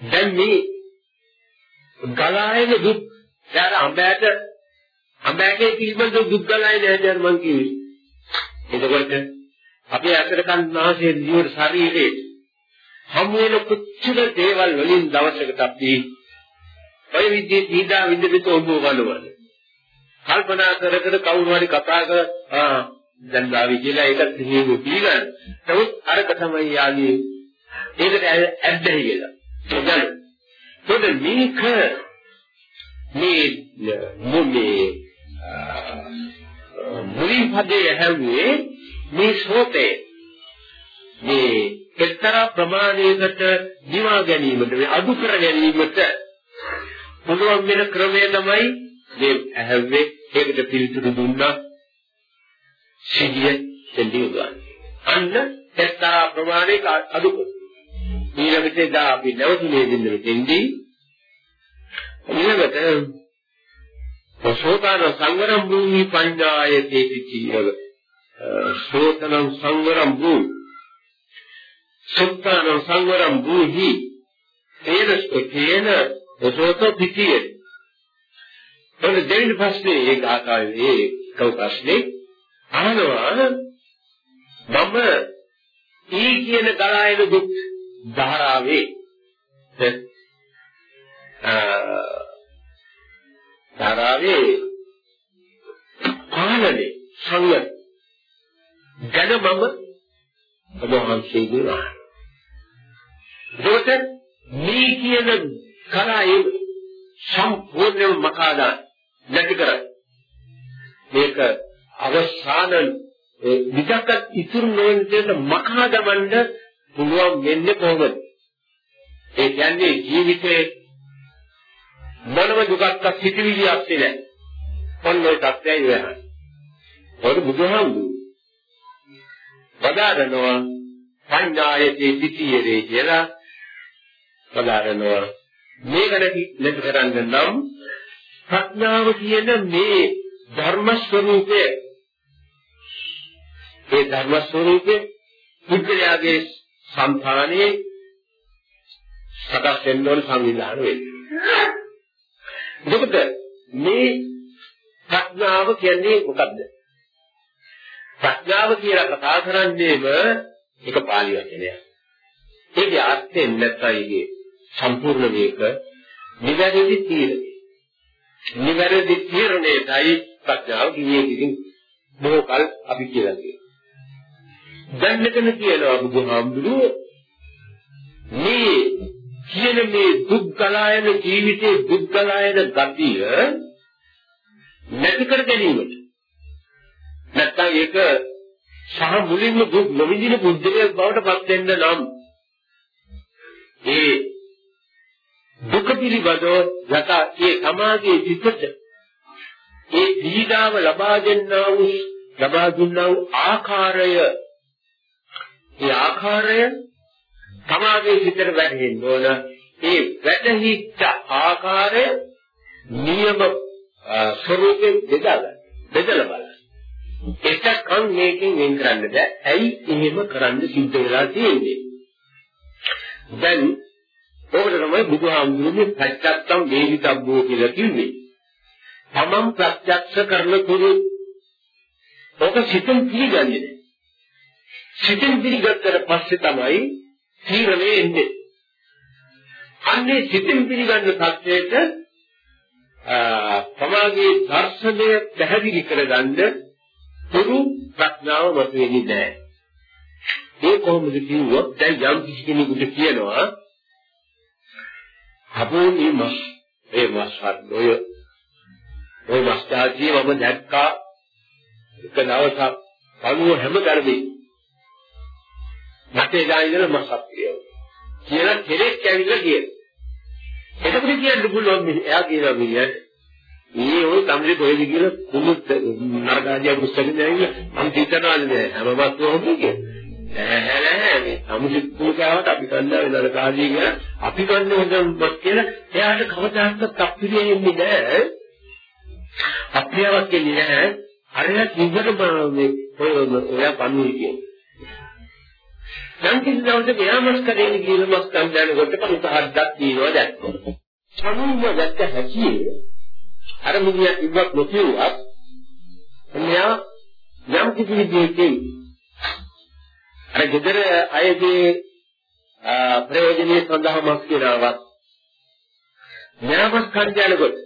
Speaker 2: දැන් මේ ගලායන දුක් දැන් අඹයට අඹයගේ පිළිබඳ දුක් ගලායන හැදෙන මං කිව්වේ. එතකොට අපේ අතර කන් නාසයේ දිවට ශරීරේ හමු වෙන කොච්චර දේවල් වලින් දවසකට අපි ඔය විදිහේ දීදා විඳිට ඔබ වලවල. කල්පනා කර කර කවුරු හරි කතා කර ආ දැන් ආවි කියලා ඒකත් හේතු පිළිගන්න. නමුත් අරක තමයි යාගේ ඒකට ඇද්දහි කියලා. දැන් පොඩ මේක මේ මොමේ මුලින් පදේ හැවුවේ මේ සෝතේ මේ එක්තරා ප්‍රමාණයකට දිවා ගැනීමට මේ අඩු කර ගැනීමට පුළුවන් වෙන ක්‍රමය තමයි මේ ඇහැව්වේ ඒකට පිළිතුරු දුන්නා සිහිය දෙන්නේ උගන්නේ අන්න එක්තරා ප්‍රමාණයක අඩු කර ඊළඟට එදා අපි නැවතුනේ දෙන්නේ දෙන්නේ ඊළඟට සෝතාන සංවරම් භූමි පඤ්ඤායතේ පිටියව සෝතනම් සංවරම් භූමි. සුත්තාන සංවරම් භූහි තේනස්කේන දසෝත පිටියේ. එතන දෙවෙනි ප්‍රශ්නේ ඒ ආකාරයේ ඒ කව ප්‍රශ්නේ අහනවා මම ඊ කියන ගලායන දුක් ධාරාවේ. ධාරාවේ පාලනේ සංවර ගැන මම ඔබ වහන්සේගෙන් අහනවා. ඒකට මේ කියන කලාවේ සම්පූර්ණයෙන්ම මකාදා නැති කරයි. මේක අවසාන විදක ඉතුරු නොවන දෙයට මකා දමන්න පුළුවන් වෙන්නේ කොහොමද? ඒ කියන්නේ ජීවිතේ මොනම දුකක්වත් හිතවිලියක් නැහැ. ඔන්න ඔය තත්ත්වයයි වෙනවා. ඔය බුදුහාමුදුරු වදාරනවා පඤ්ඤායතේ පිටියේ කියලා වදාරනවා මේක නැති නැති කරන්න නම් ප්‍රඥාව කියන මේ ධර්ම ස්වરૂපය ඒ ධර්ම ස්වરૂපය පුද්ගලයාගේ సంతානයේ සකස් වෙන්න ඕන සංවිධාන වෙන්නේ. එතකොට මේ ප්‍රඥාව කියන්නේ මොකද්ද? ප්‍රඥාව කියලා කතා කරන්නේම එක පාළි වචනයක්. ඒකේ අර්ථයෙන් නැත්නම් ඒකේ සම්පූර්ණ මේක නිවැරදි තීරණය. නිවැරදි තීරණයයි ප්‍රඥාව කියන්නේ ඉතින් බොහෝ කල් අපි කියලා තියෙනවා. දැන් මෙතන කියනවා බුදුහාමුදුරුවෝ මේ කියන මේ දුක් ගලායන ජීවිතේ දුක් ගලායන ගතිය නැති කර ගැනීමට නැත්නම් ඒක සහ මුලින්ම දුක් නොවිඳින පුද්ගලයෙක් බවට පත් වෙන්න නම් ඒ දුක පිළිබඳව යත ඒ සමාජයේ සිටට ඒ පීඩාව ලබා දෙන්නා වූ ලබා දුන්නා වූ ආකාරය. ඒ ආකාරය සමාජයේ සිටට වැටෙන්න ඕන. ඒ වැටහිච්ච ආකාරය නියම ස්වરૂපයෙන් බෙදා ගන්න බෙදලා බලන්න. එකකම් මේකෙන් වෙන් කරන්න බෑ. ඇයි එහෙම කරන්න සිද්ධ වෙලා තියෙන්නේ? දැන් ඕකට තමයි බුදුහාමුදුරුවෝ ප්‍රත්‍යක්ෂම් වේදිතබ්බෝ කියලා කිව්වේ. තමන් ප්‍රත්‍යක්ෂ කරනකොට ඕක සිතෙන් පිළිගන්නේ නැහැ. සිතෙන් පිළිගත්තට පස්සේ තමයි තීරණය එන්නේ. අන්නේ සිතෙන් පිළිගන්න සත්‍යයට තමාගේ දර්ශනය පැහැදිලි කරගන්න පුරු ප්‍රඥාව මතුවෙන්නේ නැහැ. ඒ කොහොමද කිව්වොත් දැන් යම් කිසි කෙනෙකුට කියනවා කපෝනි මස් ඒ මස් හදෝය ඒ මස් තාජී මම දැක්කා. එක දවසක් පණුව හැම කරදී මට එදා ඉඳලා මස් අප්පියව කියලා කෙනෙක් ඇවිල්ලා කියනවා. එතකොට කියන්න පුළුවන් මේ එයා කියනවා මිනිහට මේ ඔය කම්ලි කොහෙද කියලා කුමුත් නරකාදියා පුස්තකෙන් ඇවිල්ලා මම හිතනවා නෑ. හැමවත් හොබි කියලා නෑ නෑ මේ සමුදු පූජාවට අපි කන්දා වෙන නරකාදී කියලා. අපි කන්නේ හොඳමත් කියලා එයාට කවදාවත් අප්පිරිය එන්නේ නෑ. අප්පියාවක් කියන්නේ නෑ. හරියට කිව්වට මේ ඔය ඔයා පණුයි කියන්නේ. නම් කිසි දවසක යාමස් කරේ කියලා මස් කන්දානකොට පණු පහක් දීනවා දැක්කොත්. සමුම දැක්ක හැකියේ අර මුදියා ඉවත් නොකියුවත් එයා යම් කිසි විදිහකින් අර ගෙදර අයගේ ප්‍රයෝජනීය සඳහා මස් කියනවත් යාමස් කන්දානකොට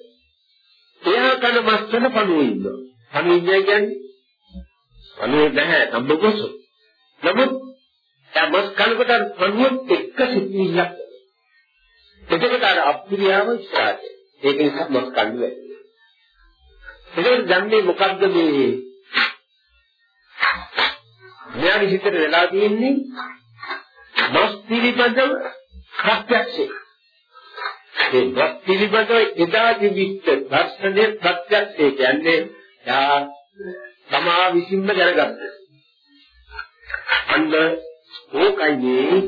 Speaker 2: එයා කන මස් වල පණුවේ ඉන්නවා. පණුවේ කියන්නේ පණුවේ නැහැ සම්බොසො. නමුත් මස් කනකොට පණුවත් එක්ක සිතිවිල්ලක්. එතකොට අර අප්‍රියාව ඉස්සරහට. ඒක නිසා මස් කන්න බැහැ. එතකොට දැන්නේ මොකද්ද මේ? මෙයාගේ හිතට වෙලා තියෙන්නේ මස් පිළිබඳව ප්‍රත්‍යක්ෂය. ඒ මස් පිළිබඳව එදා දිවිච්ච දර්ශනයේ ප්‍රත්‍යක්ෂය කියන්නේ යා තමා විසින්ම දැනගත්තා. අන්න ඕකයි මේ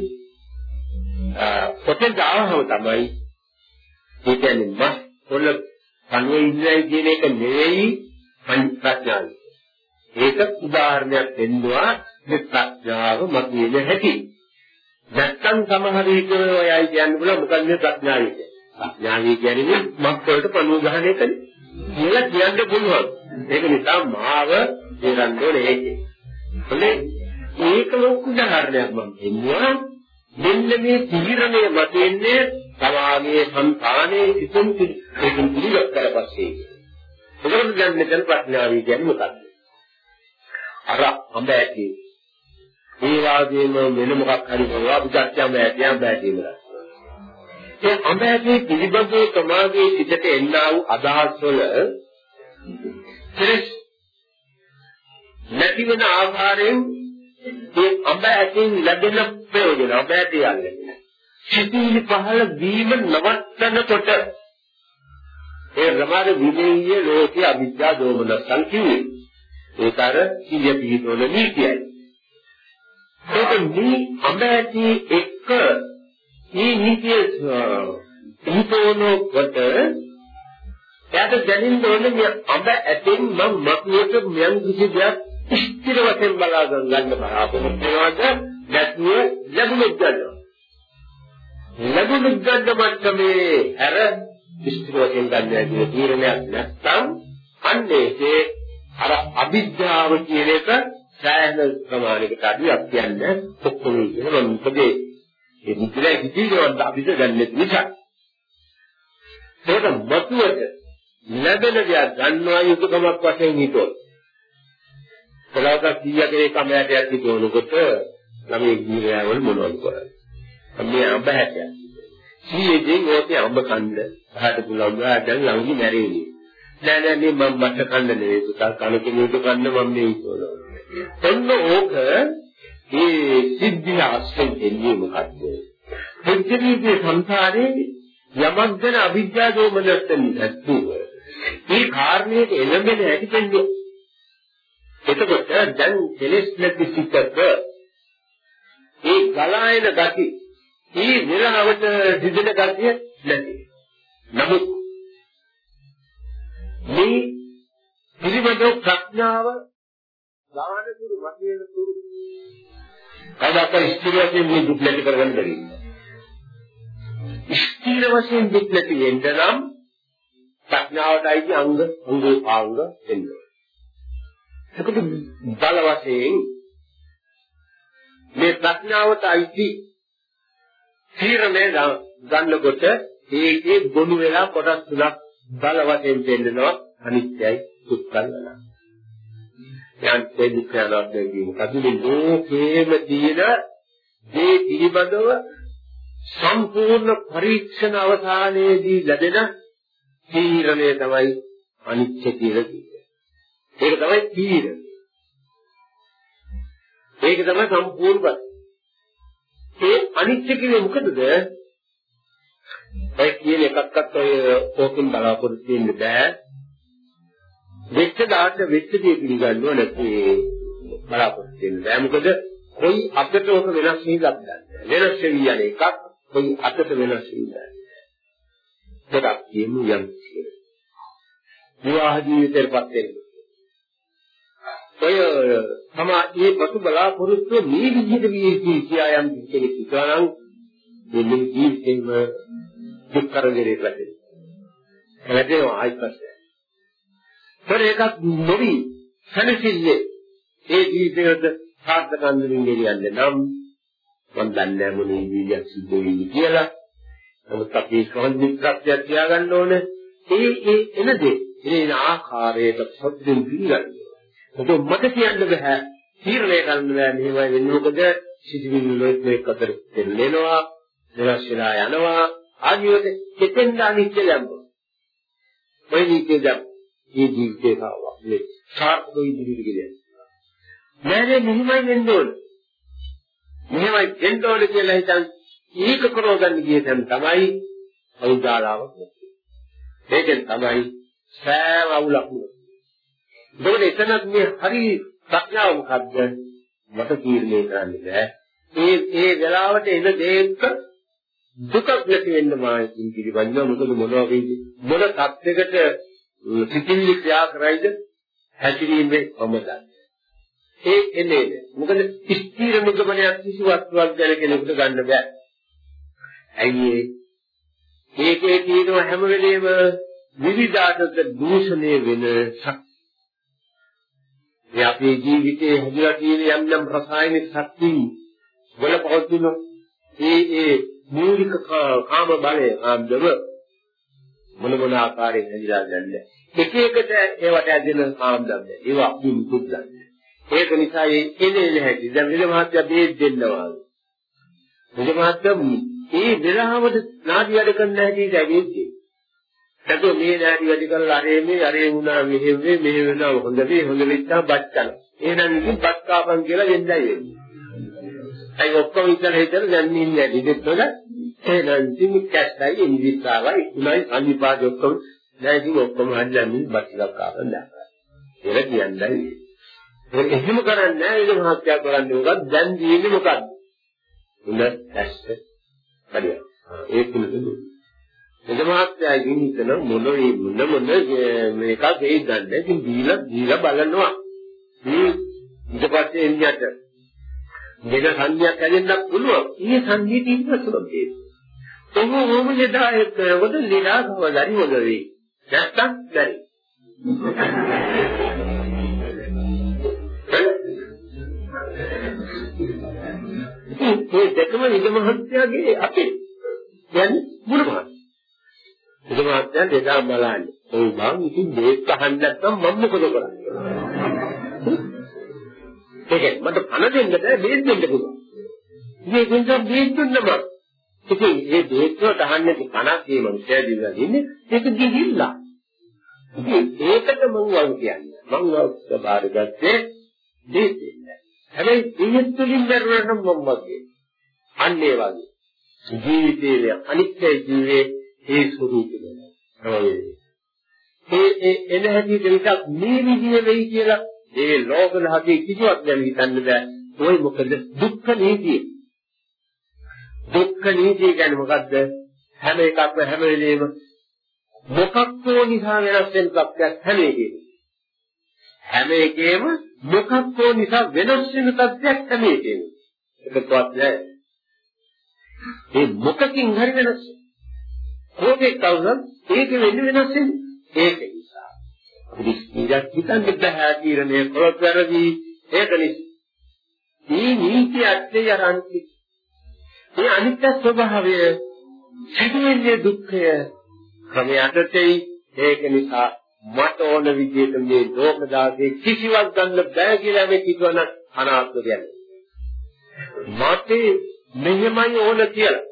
Speaker 2: පොතෙන් ආවම තමයි ඒ කියන්නේ මස් පොළ කණුවේ ඉන්නයි කියන එක නෙවෙයි ප්‍රඥාව. ඒක උදාහරණයක් දෙන්නවා මේ ප්‍රඥාව මතුවෙන හැටි. නැත්තම් සමහර විට ඔයයි කියන්න බුල මොකද මේ ප්‍රඥාව කියන්නේ. ප්‍රඥාව කියන්නේ මස් වලට පණුව ගන්න එකනේ. කියලා කියන්න පුළුවන්. ඒක නිසා මාව දෙරන්න ඕනේ ඒකේ. හොඳේ ඒක ලොකු උදාහරණයක් මම දෙන්නවා. මෙන්න මේ තීරණය මතින්නේ සමාගයේ సంతානයේ ඉතින් ඒකෙන් පිළිගත් කරපස්සේ. ඒකෙන් දැන් මෙතන ප්‍රඥාවයි කියන්නේ මොකක්ද? අර අඹ ඇටි. ඒ වාගේම වෙන මොකක් හරි වුණා බුද්ධත්වයම ඇටි අඹ ඇටි වල. ඒ අඹ ඇටි පිළිබඳව තමාගේ සිතට එන්නා වූ අදහස් වල කෙලස් නැති වෙන ආකාරයෙන් මේ අඹ ඇතින් ලැබෙන ප්‍රයෝජන අඹ ඇටි යන්නේ. සිතිවිලි පහළ වීම නවත්තනකොට ඒ රමාද විදේය ලෝකයේ අවිද්‍යා දෝමනසන් කිව්වේ. ඒක අර සිය පිහිටවල නීතියයි. ඒක මේ අඹ ඇටි එක්ක මේ නීතිය පිහිටවනකොට එයාට දැනෙන්න ඕනේ මේ අඹ ඇටෙන් මම මතුවට මයන් කිසි දෙයක් ස්ථිර වශයෙන් බලා ගන්න බලාපොරොත්තු වෙනවද? නැත්නම් ලැබුණොත් ගන්නවා? ලැබුණොත් ගන්න මට්ටමේ අර ස්ථිර වශයෙන් ගන්න කියන තීරණයක් නැත්නම් අන්නේසේ අර අවිද්‍යාව කියන එක සෑහෙන ප්‍රමාණයකට අඩුවක් කියන්නේ ඔක්කොම කියනවා මොකද ඒ මුද්‍රේ හිතේවත් අපිට ගන්නෙ නිසා ඒක මතුවට ලැබෙන දෙයක් ගන්නවා යුතුකමක් වශයෙන් හිතුවොත් කලාවක කීයක් කෙනෙක් අමයට යද්දි තෝනකොට ළමයි ගිරයවල මොනවද කරන්නේ. මේ අඹ හැටයක්. සීයේදී ඕකේ අඹ කන්න පහට පුළුවන් ගා දැන් ළඟි මැරෙන්නේ. නෑ නෑ මේ මම මට කන්න නෙවෙයි පුතා කන කෙනෙකුට කන්න මම මේ ඉතෝනවා. ඔන්න ඕක මේ සිද්ධිය අස්සෙන් දෙන්නේ මොකද්ද? පුද්ගලීගේ සංසාරේ යමක් ගැන අවිද්‍යාව දෝමනස්තන් නැත්තුව. මේ කාරණේට එළඹෙන හැටි කියන්නේ එතකොට දැන් කෙලෙස් නැති සිතක ඒ ගලායන ගති, මේ විරහවට සිදෙන ගතිය නැති. නමුත් මේ පිළිබඳව ප්‍රඥාව දාන දුරු වශයෙන් දුරු කවදාක ස්ථිර වශයෙන් මේ දුක් නැති කරගන්න බැරි. ස්ථිර වශයෙන් දුක් නැති වෙන්න නම් ප්‍රඥාවටයි අංග අංග ආංග එන්නේ. එතකොට බල වශයෙන් මේ ප්‍රඥාවට අයිති තීරණය ගන්නකොට ඒකේ ගොනු වෙලා කොටස් තුනක් බල වශයෙන් දෙන්නවා අනිත්‍යයි දුක්ඛයි යන්තේ දුක්ඛනාත්මය කියන කතුලේ ලෝකේම තියෙන මේ පිළිබඳව සම්පූර්ණ පරීක්ෂණ අවසානයේදී ලැබෙන තීරණය තමයි අනිත්‍ය කියලා කියන්නේ. ඒක තමයි තීරණය. ඒක තමයි සම්පූර්ණ ඒ අනිත්‍ය කියන්නේ මොකදද? ඔය කියන එකක්වත් ඔය ඕකෙන් බලාපොරොත්තු වෙන්න බෑ. වෙච්ච දාට වෙච්ච දේ පිළිගන්නව නැත්නම් බලාපොරොත්තු වෙන්න බෑ. මොකද කොයි අතට ඔක වෙනස් වෙයිද වෙනස් වෙයි යන එකක් කොයි අතට වෙනස් වෙයිද? දෙකක් කියමු යම් කියලා. විවාහ ජීවිතයටපත් වෙන්නේ. ඔය තමයි මේ පසු බලාපොරොත්තු මේ විදිහට විය යුතුයි කියලා යම් කෙනෙක් හිතනවා නම් මේ ජීවිතේම දුක් කරදරේ වැටෙනවා. වැටෙනවා ආයිපස්සේ. ඒතර එකක් නොවි සනසිල්ලේ ඒ ජීවිතයට සාර්ථක අන්දමින් ගෙනියන්නේ නම් මම දන්නේ මොන විදියක් සිද්ධ වෙන්නේ කියලා. නමුත් අපි සම්මිත්‍රත්වය තියාගන්න ඕනේ. ඒ ඒ එන දේ එන ආකාරයට සද්දෙන් පිළිගන්න. ඒක මට කියන්න බෑ. තීරණය කරන්න බෑ මෙහෙමයි වෙන්නේ මොකද සිටිවිලි වලට මේක අතර දෙන්නෙනවා වෙනස් වෙලා යනවා ආදිවට දෙතෙන් අනිත්‍ය ලැබුවා. ඔය නිත්‍ය දැන් මේ ජීවිතේ කාවා. මේ සාර්ථක ඉදිරියට ගියද. නෑ මෙහෙමයි වෙන්න ඕන. මෙහෙමයි වෙන්න ඕන කියලා හිතන් ඒක කරවගන්න ගිය තැන තමයි අවුදාලාවක් නැති. ඒකෙන් තමයි සෑම අවුලක් නෙවෙයි. ඒකද එතනත් මේ හරි ප්‍රඥාව මොකද්ද? මට තීරණය කරන්න බෑ. ඒ ඒ වෙලාවට එන දේක දුකක් නැති වෙන්න මායිකින් පිළිබඳව මොකද මොනවා වෙයිද? මොන තත්යකට සිතිවිලි ක්‍රියා කරයිද? හැදිරීමේ කොමදන්නේ. ඒ එන්නේ මොකද ස්ථීර නිගමනයක් කිසි වස්තුවක් ගැන කෙනෙකුට ගන්න බෑ. ඇයි ඒකේ තියෙන හැම වෙලෙම විවිධාර්ථක දූෂණය වෙන ශක්තිය. මේ අපේ ජීවිතයේ හැදිලා තියෙන යම් යම් රසායනික ශක්ති වල පවතින ඒ ඒ මූලික කාම බලය ආන්දම මොන මොන ආකාරයෙන් හැදිලා ගන්න. එක එකට ඒවට ඇදෙන කාම ධර්ම. ඒවා අපි මුකුත් ගන්න. ඒක නිසා ඒ එන්නේ නැහැ. දැන් විල මහත්තයා බේත් දෙන්නවා. විල මහත්තයා ඒ වෙලාවට නාඩි වැඩ කරන්න හැටි දැනෙන්නේ. එතකොට මේ නාඩි වැඩ කරලා අරේ මේ අරේ වුණා මෙහෙ වේ මෙහෙ වෙනවා හොඳ වේ හොඳ වෙච්චා බත් කන. එහෙනම් ඉතින් බත් කාපන් කියලා වෙන්නයි වෙන්නේ. අයි ඔක්කොම ඉතල හිතන දැන් ඉන්නේ ඉතින් එහෙනම් ඉතින් කැස්ටයි ඉන්දිස්තාවයි උනායි අනිපාද ඔක්කොම දැන් ඉතින් ඔක්කොම හදලා මින් බත් ටිකක් කාපන් දානවා. ඒක කියන්නේ. ඒක එහෙම කරන්නේ නැහැ ඒක මහත්යා කරන්නේ මොකක්ද දැන් දින්නේ මොකක්ද? උන ඇස්ස හරියට. ඒක නෙමෙයි. එදමාත්‍යයි හිතන මොන මොන මොන මේක දෙයි ගන්න. ඉතින් දීලා දීලා බලනවා. මේ ඊට පස්සේ එන්නට දෙක සංඥාවක් හැදෙන්නත් පුළුවන්. ඊයේ සංඥේ තියෙනසුලම් තියෙනවා. ඔහොම ඔහොම ලෙඩා එක්ක වද ලෙඩා කවදාරි වද වෙයි. නැත්තම් බැරි. මේ දෙකම නිජ මහත්යාගේ අපේ කියන්නේ මුල මහත්ය. නිජ මහත්යා දෙදා බලන්නේ. ඔව් මම ඉතින් මේක අහන්න නැත්නම් මම මොකද කරන්නේ? ඒක මට පණ දෙන්න බෑ බේත් දෙන්න පුළුවන්. මේක නිසා බේත් දුන්නම ඉතින් මේ දේශුවට අහන්නේ 50ක් මේ මනුස්සයා දිවලා ඉන්නේ ඒක ගිහිල්ලා. ඉතින් ඒකට මම වල් කියන්නේ. මම ස්වභාවය ගත්තේ දේශේ. හැබැයි ජීවිතුලින් බැරුවට මම වගේ. අන්න ඒ වගේ. ජීවිතයේ අනිත්‍ය ජීවේ ඒ ස්වરૂපය. ඒ ඒ එන හැටි දෙකක් මේ විදිහ වෙයි කියලා මේ ලෝක ලහකේ කිසිවක් දැන් හිතන්න බෑ. ඔය මොකද දුක්ඛ නීතිය. දුක්ඛ නීතිය කියන්නේ මොකද්ද? හැම එකක්ම හැම වෙලේම මොකක්කෝ නිසා වෙනස් වෙන තත්ත්වයක් හැම එකේම. හැම එකේම මොකක්කෝ නිසා වෙනස් වෙන තත්ත්වයක් හැම එකේම. එකක්වත් නෑ. ඒ මොකකින් හරි වෙනස්. කොහේ කවුරුත් ඒක වෙන්නේ වෙනස් වෙන්නේ. ඒක නිසා. අපිට ඉඳක් හිතන්න බෑ තීරණය කරොත් වැරදි. ඒක නිසා. මේ නීති අත්‍යය අරන්ති. මේ අනිත්‍ය ස්වභාවය සිදුවෙන්නේ දුක්ඛය ක්‍රමයටයි ඒක නිසා මට ඕන විදිහට මේ ලෝක දාසේ කිසිවක් ගන්න බෑ කියලා මේ කිව්වන අනාත්ම කියන්නේ. මට මෙහෙමයි ඕන කියලා.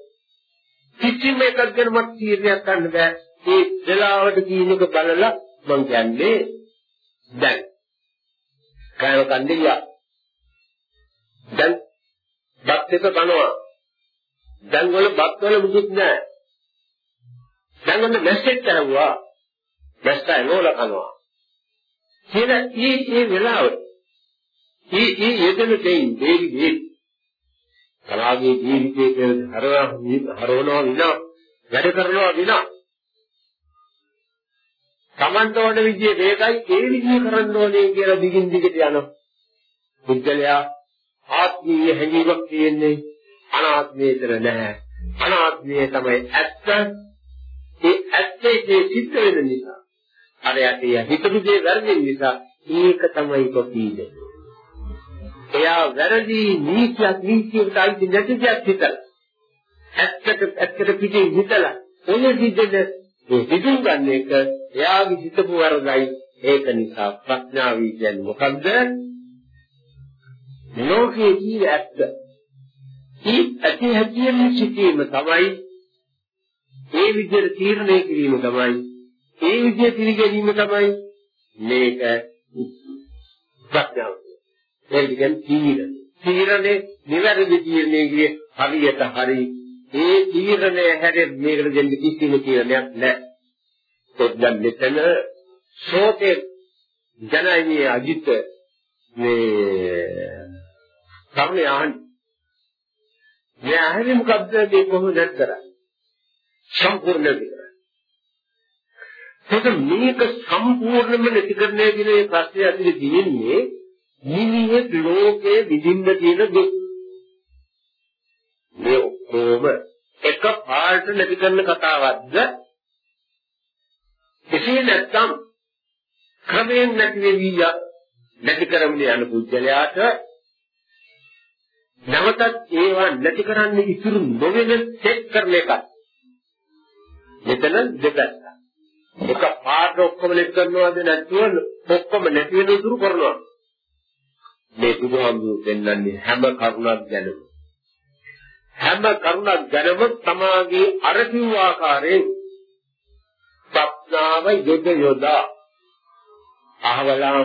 Speaker 2: කිසිම එකක් ගැන මට තීරණයක් ගන්න බෑ. ඒ වෙලාවට කියන එක බලලා මං කියන්නේ දැන් කාය කන්දලියා දැන් බත් එක කනවා දැන් වල බත් වල මුදුත් නැහැ. දැන් ඔන්න මැස්සෙක් ඇහුවා මැස්සා නෝල කනවා. කියන ඊ ඒ වෙලාවට ඊ ඊ යෙදෙන දෙයින් දෙවි දෙවි. කලාවේ ජීවිතයේ හරවනවා හරවනවා විනා වැඩ කරනවා විනා. Tamanට ඕන විදිහේ මේකයි ඒ විදිහ කරන්න ඕනේ කියලා දිගින් දිගට යන බුද්ධලයා ආත්මීය හැඟීමක් තියෙන්නේ අනාත්මයේතර නැහැ. අනාත්මය තමයි ඇත්ත. ඒ ඇත්තේ සිද්ධ වෙන නිසා. අර යටේ හිතපු දේ වැරදි නිසා ඒක තමයි කොපීද එයා වැරදි නීතියක් නීතියට අයිති නැති දෙයක් හිතලා. ඇත්තට ඇත්තට පිටින් හිතලා ඔය සිද්ධද ඒ හිතුම් ගන්න එක එයාගේ හිතපු වරදයි. ඒක නිසා ප්‍රඥාව කියන්නේ මොකද්ද? ලෝකයේ ජීව ඇත්ත? ඊ ඇති හැටියෙන් සිටීම තමයි ඒ විදිහට තීරණය කිරීම තමයි. ඒ විදිහ පිළිගැනීම තමයි මේක ප්‍රඥාව. ඒ කියන්නේ තීරණ තීරණේ නිවැරදි තීරණය කියේ හරියට හරි. ඒ තීරණය හැරෙ මේකට දෙන්න කිසිම තීරණයක් නැහැ. දැන් මෙතන ශෝකේ ජනයිනේ අජිත මේ කර්ණය අහන්නේ මේ අහන්නේ මොකද්ද මේ කොහොමද කරන්නේ සම්පූර්ණ විතර එතකොට මේක සම්පූර්ණයෙන්ම නැති කරන්නේ කියන මේ ප්‍රශ්නේ ඇතුලේ තියෙන්නේ නිවිහෙ ලෝකයේ විඳින්න තියෙන දුක්. මේ ඔක්කොම එක පාට නැති කරන කතාවක්ද? එසේ නැත්නම් ක්‍රමයෙන් නැති වෙවි නැති කරන්නේ යන පුද්ගලයාට නැවතත් ඒවා නැති කරන්න ඉතුරු නොවන සෙට් කරන එකයි. මෙතන දෙපැත්ත. එක පාට ඔක්කොම නැති කරනවද නැත්නම් ඔක්කොම නැති වෙන උතුරු කරනවා. මේ බුදුහාමුදුරු දෙන්නන්නේ හැම කරුණක් ගැනම. හැම කරුණක් ගැනම තමාගේ අර කිව් ආකාරයෙන් ප්‍රඥාව යොද යොදා අහවලා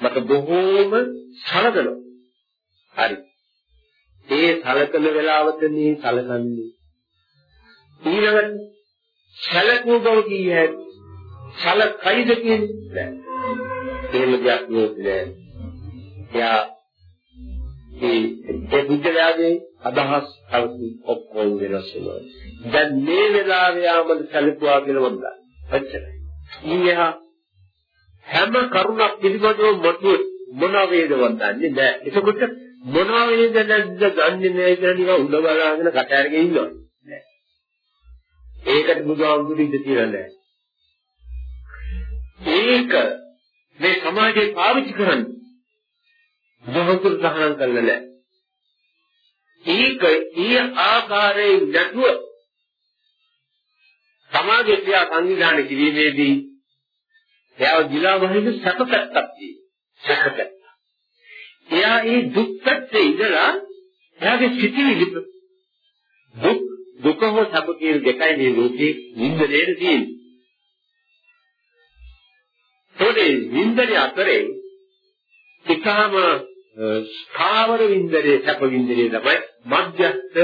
Speaker 2: මට බොහෝම සලකනවා. හරි. ඒ සලකන වෙලාවට මේ සලකන්නේ. ඊළඟට සලකෝ බව කියේ සලකයිද කියන්නේ. එහෙම දෙයක් නෙවෙයි. එයා ඒ ඒ බුද්ධයාගේ අදහස් අවදි ඔක්කොම වෙනස් වෙනවා. දැන් මේ වෙලාවේ ආමද සැලකුවා කියලා වන්දා. එච්චරයි. ඊයහ හැම කරුණක් පිළිබඳව මොතු මොන වේද වන්දන්නේ නැහැ. එතකොට මොන වේද නැද්ද ගන්නෙ නැහැ කියලා නිකන් උඩ බලාගෙන කට අරගෙන ඉන්නවා. නෑ. ඒකට බුදුහාමුදුරු ඉඳ තියලා නැහැ. ඒක මේ සමාජයේ පාවිච්චි කරන්නේ බුදුහාමුදුරු සහනම් කළා නැහැ. ඒක ඊ ආකාරයෙන් නැතුව සමාජයේ ක්‍රියා සංවිධානය කිරීමේදී එයාව දිලා වහින්න සැපපැත්තක් තියෙනවා. සැපපැත්ත. එයා ඒ දුක් පැත්තේ ඉඳලා එයාගේ සිටිවිලි දුක් දුක හෝ සැප කියන දෙකයි මේ ලෝකේ නින්දලේට තියෙන්නේ. ඒකේ නින්දනේ අතරේ එකම ස්ථාවර වින්දනේ සැප වින්දනේ තමයි මධ්‍යස්ථ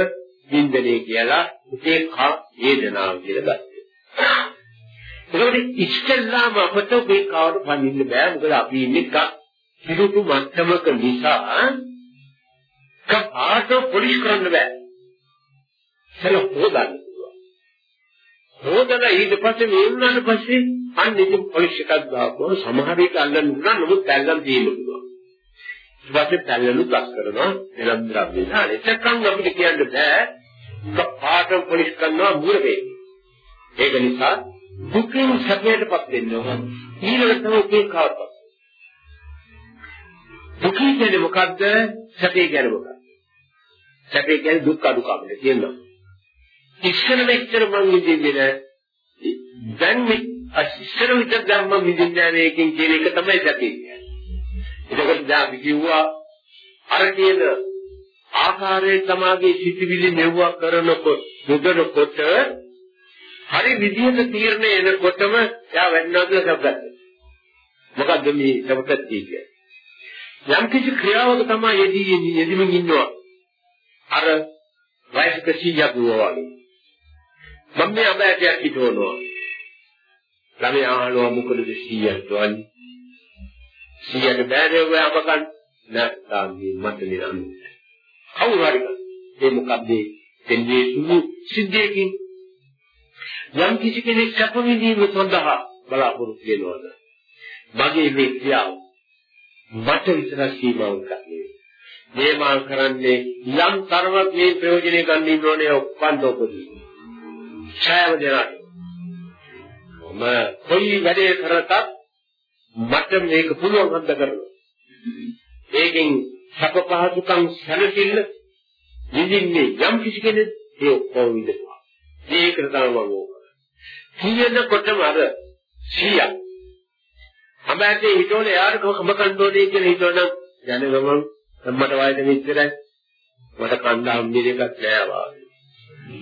Speaker 2: වින්දනේ කියලා උපේක්ඛා වේදනාව කියලා ගත්තා. ඒකට ඉස්කල්ලාම අපට උපේක්ඛාවට පනින්න බෑ මොකද අපි ඉන්නේ කක් පිටුතු මට්ටමක නිසා කපාට පොලිෂ් කරන්න බෑ. සල හොදන්න පුළුවන්. හොදලා ඊට පස්සේ මේ වුණාට පස්සේ අන්න ඉතින් පොලිෂ් එකක් දාපුවම සමහර විට අල්ලන්න උනා නමුත් අල්ලන් තියෙන්න පුළුවන්. ඊපස්සේ පැල්ලලු ප්ලස් කරනවා එනම් ද්‍රව්‍ය දාන. එතකන් අපිට කියන්න බෑ පාටම් පොලිස් කරනවා මුල වේ. ඒක නිසා දුකින් සැපයටපත් වෙන්න ඕන. ඊළඟට තමයි උපේක්ෂාවට. දුකී කියන්නේ මොකද්ද? සැපේ කියන්නේ මොකක්ද? සැපේ කියන්නේ දුක් අදුකමද කියනවා. ඉස්සර මෙච්චර මං විඳින්නේ දැන් මේ ඉස්සර විතර ධර්ම විඳින්නේ නැහැ මේකෙන් කියන එක තමයි සැපේ කියන්නේ. එතකොට දැන් අපි කිව්වා අර කියන ආකාරයේ තමාගේ සිතිවිලි මෙව්වා කරනකොට යොදනකොට හරි විදිහට තීරණය එනකොටම එයා වෙන්නවා කියලා සබ්දත්. මොකද්ද මේ සබ්දත් කියන්නේ? යම් කිසි ක්‍රියාවක තමයි යෙදී යෙදීමින් ඉන්නවා. අර වයසක සීයක් වුණා වගේ. මම මේ අබෑටයක් හිතවනවා. ළමයා අහනවා මොකද සීයක් තවන්නේ? සීයට බෑනේ ඔය අපකන් නැත්නම් මට නිරන්නේ. කවුරු හරි ඒ මොකද්ද දෙන්නේ සුළු සිද්ධියකින් යම් කිසි කෙනෙක් සැප විඳීම සඳහා බලාපොරොත්තු වෙනවද මගේ මේ ක්‍රියාව මට විතර සීමාවක් නෙවෙයි මේ මා කරන්නේ යම් තරමක් මේ ප්‍රයෝජනෙ ගන්න ඉන්නෝනේ ඔක්කන් දොපදී ඡායව දෙනාට මම කොයි වැඩේ කරතත් මට මේක පුළුවන් හඳ කරනවා ඒකෙන් සැප පහසුකම් සැලසෙන්න විඳින්නේ යම් කිසි කෙනෙක් ඒ ඔක්කොම විඳිනවා. ඒකට තමයි මම ඕක. කියනකොටම අර 100ක්. අඹෑටේ හිතෝනේ යාර කොහොම කන්දෝනේ කියලා හිතවනම් යන ගමන් අම්මට වයස මෙච්චරයි. මට කන්ද හම්බෙන්නේ එකක් නෑ වාගේ.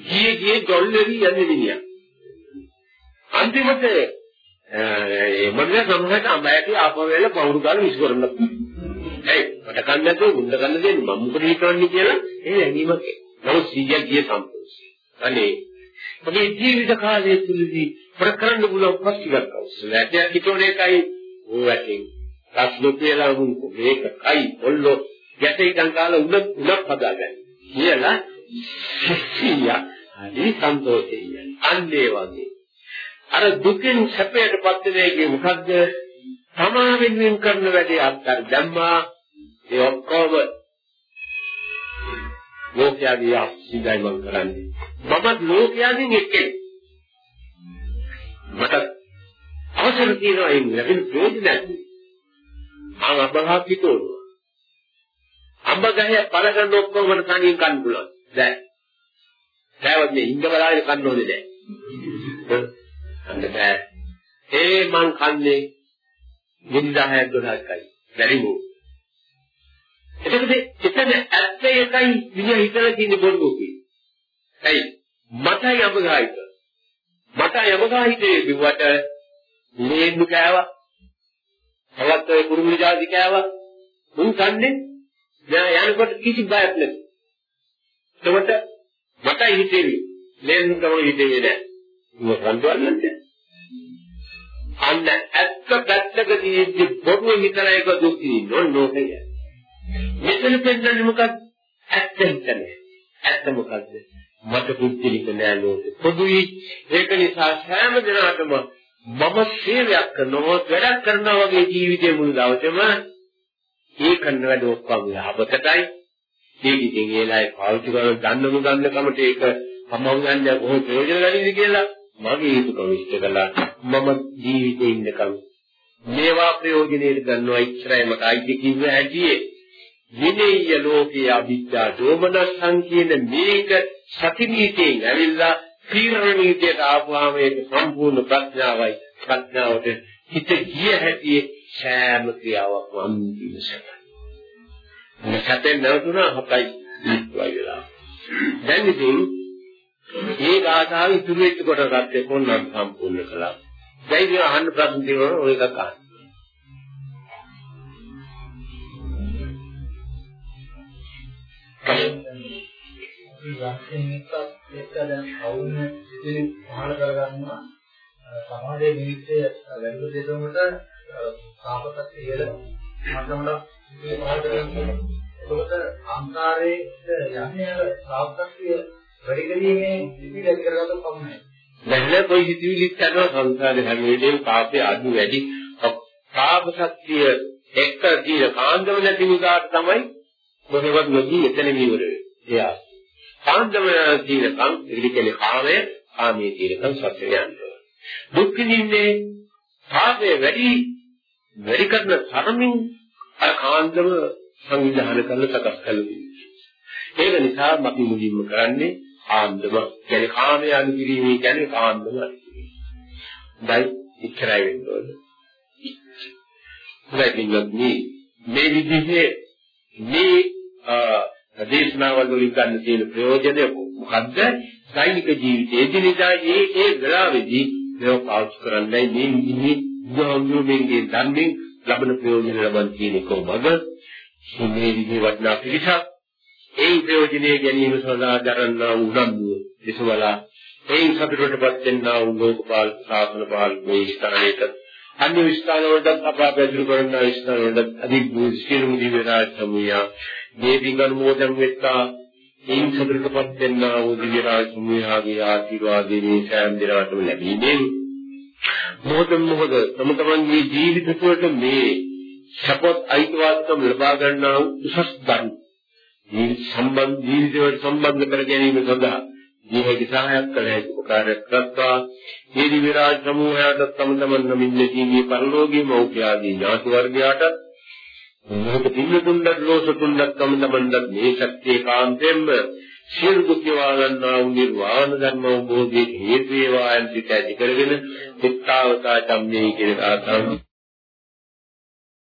Speaker 2: ගියේ ගියේ ඩොලරි යන්නේ මිනිහා. අන්තිමට ඒ මොන්නේ සමහරට අඹෑටේ ආපහු වෙලා පවුරු ගාලා විශ් කරන්න. ඇයි මට කන්න නැතුව මුන්න කන්න දෙන්නේ මම මොකද හිතන්නේ කියලා ඒ ඇඟීමක් නමුත් සීය ගිය සම්පූර්ණ අනේ මගේ ජීවිත කාලය තුලදී ප්‍රකරණ බුල පස්තිවක් අවශ්‍යයි හිතෝනේ එකයි ඕ වැටින් රස්ලු කියලා මුන් මේක කයි ඔල්ලෝ ගැටේ ඉඳන් කාලා උඩ උඩක් හදාගන්න. කියලා සීය හරි සන්තෝෂයි අන්නේ වගේ. අර දුකෙන් සැපයටපත් වෙන එකේ මොකද්ද? තමා වෙනුවෙන් කරන වැඩේ අත්තර දැම්මා. ඒ ඔක්කොම ලෝකයාගේ අසිදයි මම කරන්නේ. මම ලෝකයාගෙන් එක්කෙනෙක්. මට අවසර තියෙනවා ඒ ලැබෙන ප්‍රයෝජනයක් මම අබහා පිටෝනවා අම්බ ගහේ පල ගන්න ඔක්කොම මට තනියෙන් කන්න පුළුවන්. දැන්. දැවත් මේ ඉංග බලාගෙන කන්න ඕනේ දැන්. අන්න බෑ ඒ මං කන්නේ 2010 12යි බැරිමු එතකොට එතන ඇත්ත එකයි විදිය හිතලා තියෙන බොරුව කියන්නේ. ඇයි? මටයි යමගායික. මට යමගායිකේ විවට ලේන්නු කෑවා. තවත් ඒ කුරුමිලි ජාති කෑවා. මුන් කන්නේ දැන් යනකොට කිසි බයක් නැති. එතකොට මටයි හිතෙන්නේ ලේන්නු තමයි හිතෙන්නේ නැහැ. මොකක් රන්දවන්නද? අන්න ඇත්ත පැත්තකදී බොරුව හිතලා ඒක දුක් විඳින්න ඕනේ. මෙතන පෙන්නන්නේ මොකක්ද? ඇත්ත හිතන්නේ. ඇත්ත මොකද්ද? මට පුද්ගලික නෑ ලෝකෙ. පොදුයි ඒක නිසා හැම දිනකටම මම සේවයක් කරනවා වැඩක් කරනවා වගේ ජීවිතේ මුළු දවසේම ඒ කරන වැඩ ඔක්කොම යහපතටයි. ඒක ඉතින් ඒලයි පාවිච්චි කරන ගන්නමු ගන්න කමට ඒක මම හුඟන්නේ කොහොම ප්‍රයෝජන ගන්නද කියලා මගේ යුතුයකම ඉෂ්ට කළා. මම ජීවිතේ ඉන්නකම් මේවා ප්‍රයෝජනෙට ගන්නවා ඉච්චරයි මට අයිති කිව්ව හැටියේ. විනේය ලෝකයේ අවිද්‍යා දෝමනස්සං කියන මේක සතිනීතියෙන් ඇවිල්ලා තීරණ නීතියට ආපුවාම ඒක සම්පූර්ණ ප්‍රඥාවයි ප්‍රඥාවට හිත ගිය හැටි සෑම ක්‍රියාවක්ම අන්තිම සැපයි. මේ සැපෙන් නැවතුණා හතයි වයිලා. දැන් ඉතින් ඒ ගාථාව ඉතුරු වෙච්ච කොට ගත්තේ කොන්නම් සම්පූර්ණ කළා. දැන් ඉතින් අහන්න ප්‍රශ්න තියෙනවා ඔය එකක් අහන්න.
Speaker 3: යක්ෂෙන් එක්ක එක්ක දැන් කවුරුන ඉතිරි පහල කරගන්නවා. සමාජයේ නිමිත්තේ වැළඳ දෙතොමට සාපතක් ඉහළ මට්ටමට මේ පහල කරගන්නවා. එතකොට අංකාරයේ යන්නේ අර සාපතක්ය වැඩි කිරීමේ ඉතිරි ඇති කරගත්තොත් පමණයි.
Speaker 2: දැන් කොයි හිතවිලිත් කරනවා සංසාරේ හැම වෙලේම පාපේ අඩු වැඩි. පාප සත්‍ය එක්ක කියන කාන්දම නැති නිකාට තමයි මොකවත් නොදී එතන නිවර. වෙන්නේ. එයා කාන්දම දීනකම් ඉරිකලේ කාමය කාමයේ දීනකම් සත්‍යයන්ට. දුක් විඳින්නේ පාපේ වැඩි වැඩි කරන තරමින් අර කාන්දම සංවිධානය කරලා සකස් කළේ. ඒක නිසා අපි මුලින්ම කරන්නේ කාන්දම කියන්නේ කාමය අනුකිරීමේ කියන්නේ කාන්දම අනුකිරීම. දයි ඉච්චරයි වෙන්න ඕනේ. හොඳයි මේ මේ විදිහේ මේ දේශනාවල් වලින් ගන්න තියෙන ප්‍රයෝජනය මොකද්ද? දෛනික ජීවිතයේ එදිනෙදා ඒ ඒ වෙලාවේදී මේව පාවිච්චි කරන්නයි මේ විදිහේ බුදුහාමුදුරුවන්ගේ ධර්මයෙන් ලබන ප්‍රයෝජන ලබන් තියෙන කොමග මේ විදිහේ වටිනා පිළිසක් ඒ ප්‍රයෝජනය ගැනීම සඳහා දරන්නා උනන්දුව විසවලා ඒ සතුටටපත් වෙන්නා වූ ලෝකපාල ශාසන පාලකේ ස්ථානයක අන්‍ය ස්ථාන වලට අපා පැදුරු කරන ස්ථාන වලට අධික සියලුම දිව්‍ය රාජ සමුයා මේ විගන් මොදම් වෙත්තා. ඒ සතුටටපත් වෙන්නා වූ දිව්‍ය රාජ සමුයාගේ ආශිර්වාදයෙන් සෑම දිනකටම ලැබීමෙන් මොහොතෙන් මොහොත තම තමන්ගේ ජීවිත තුළට මේ සපොත් අයිතිවාසිකම් ලබා ගන්නා උසස් ධර්ම ජීවිත සම්බන්ධ ජීවිතයට සම්බන්ධ කර ගැනීම සඳහා ජීවිත සහායක් කළ හැකි උපකාරයක් කරත්වා. මේ දිවිරාජ සමූහයට තම තමන් නමින් ජීවී පරලෝකීය මෞඛ්‍යාදී ඥාති වර්ගයාට මොහොත පින්නතුන්ට ලෝසතුන්ට තම තමන්ට මේ ශක්තිය කාන්තෙන්ම සියලු දුක් නිවාරණා වූ නිර්වාණ ධර්ම අවබෝධයේ හේතු වේවා යන්තිත ඇති කරගෙන සිතාවතා ධම්මේ කියන ආකාරයෙන්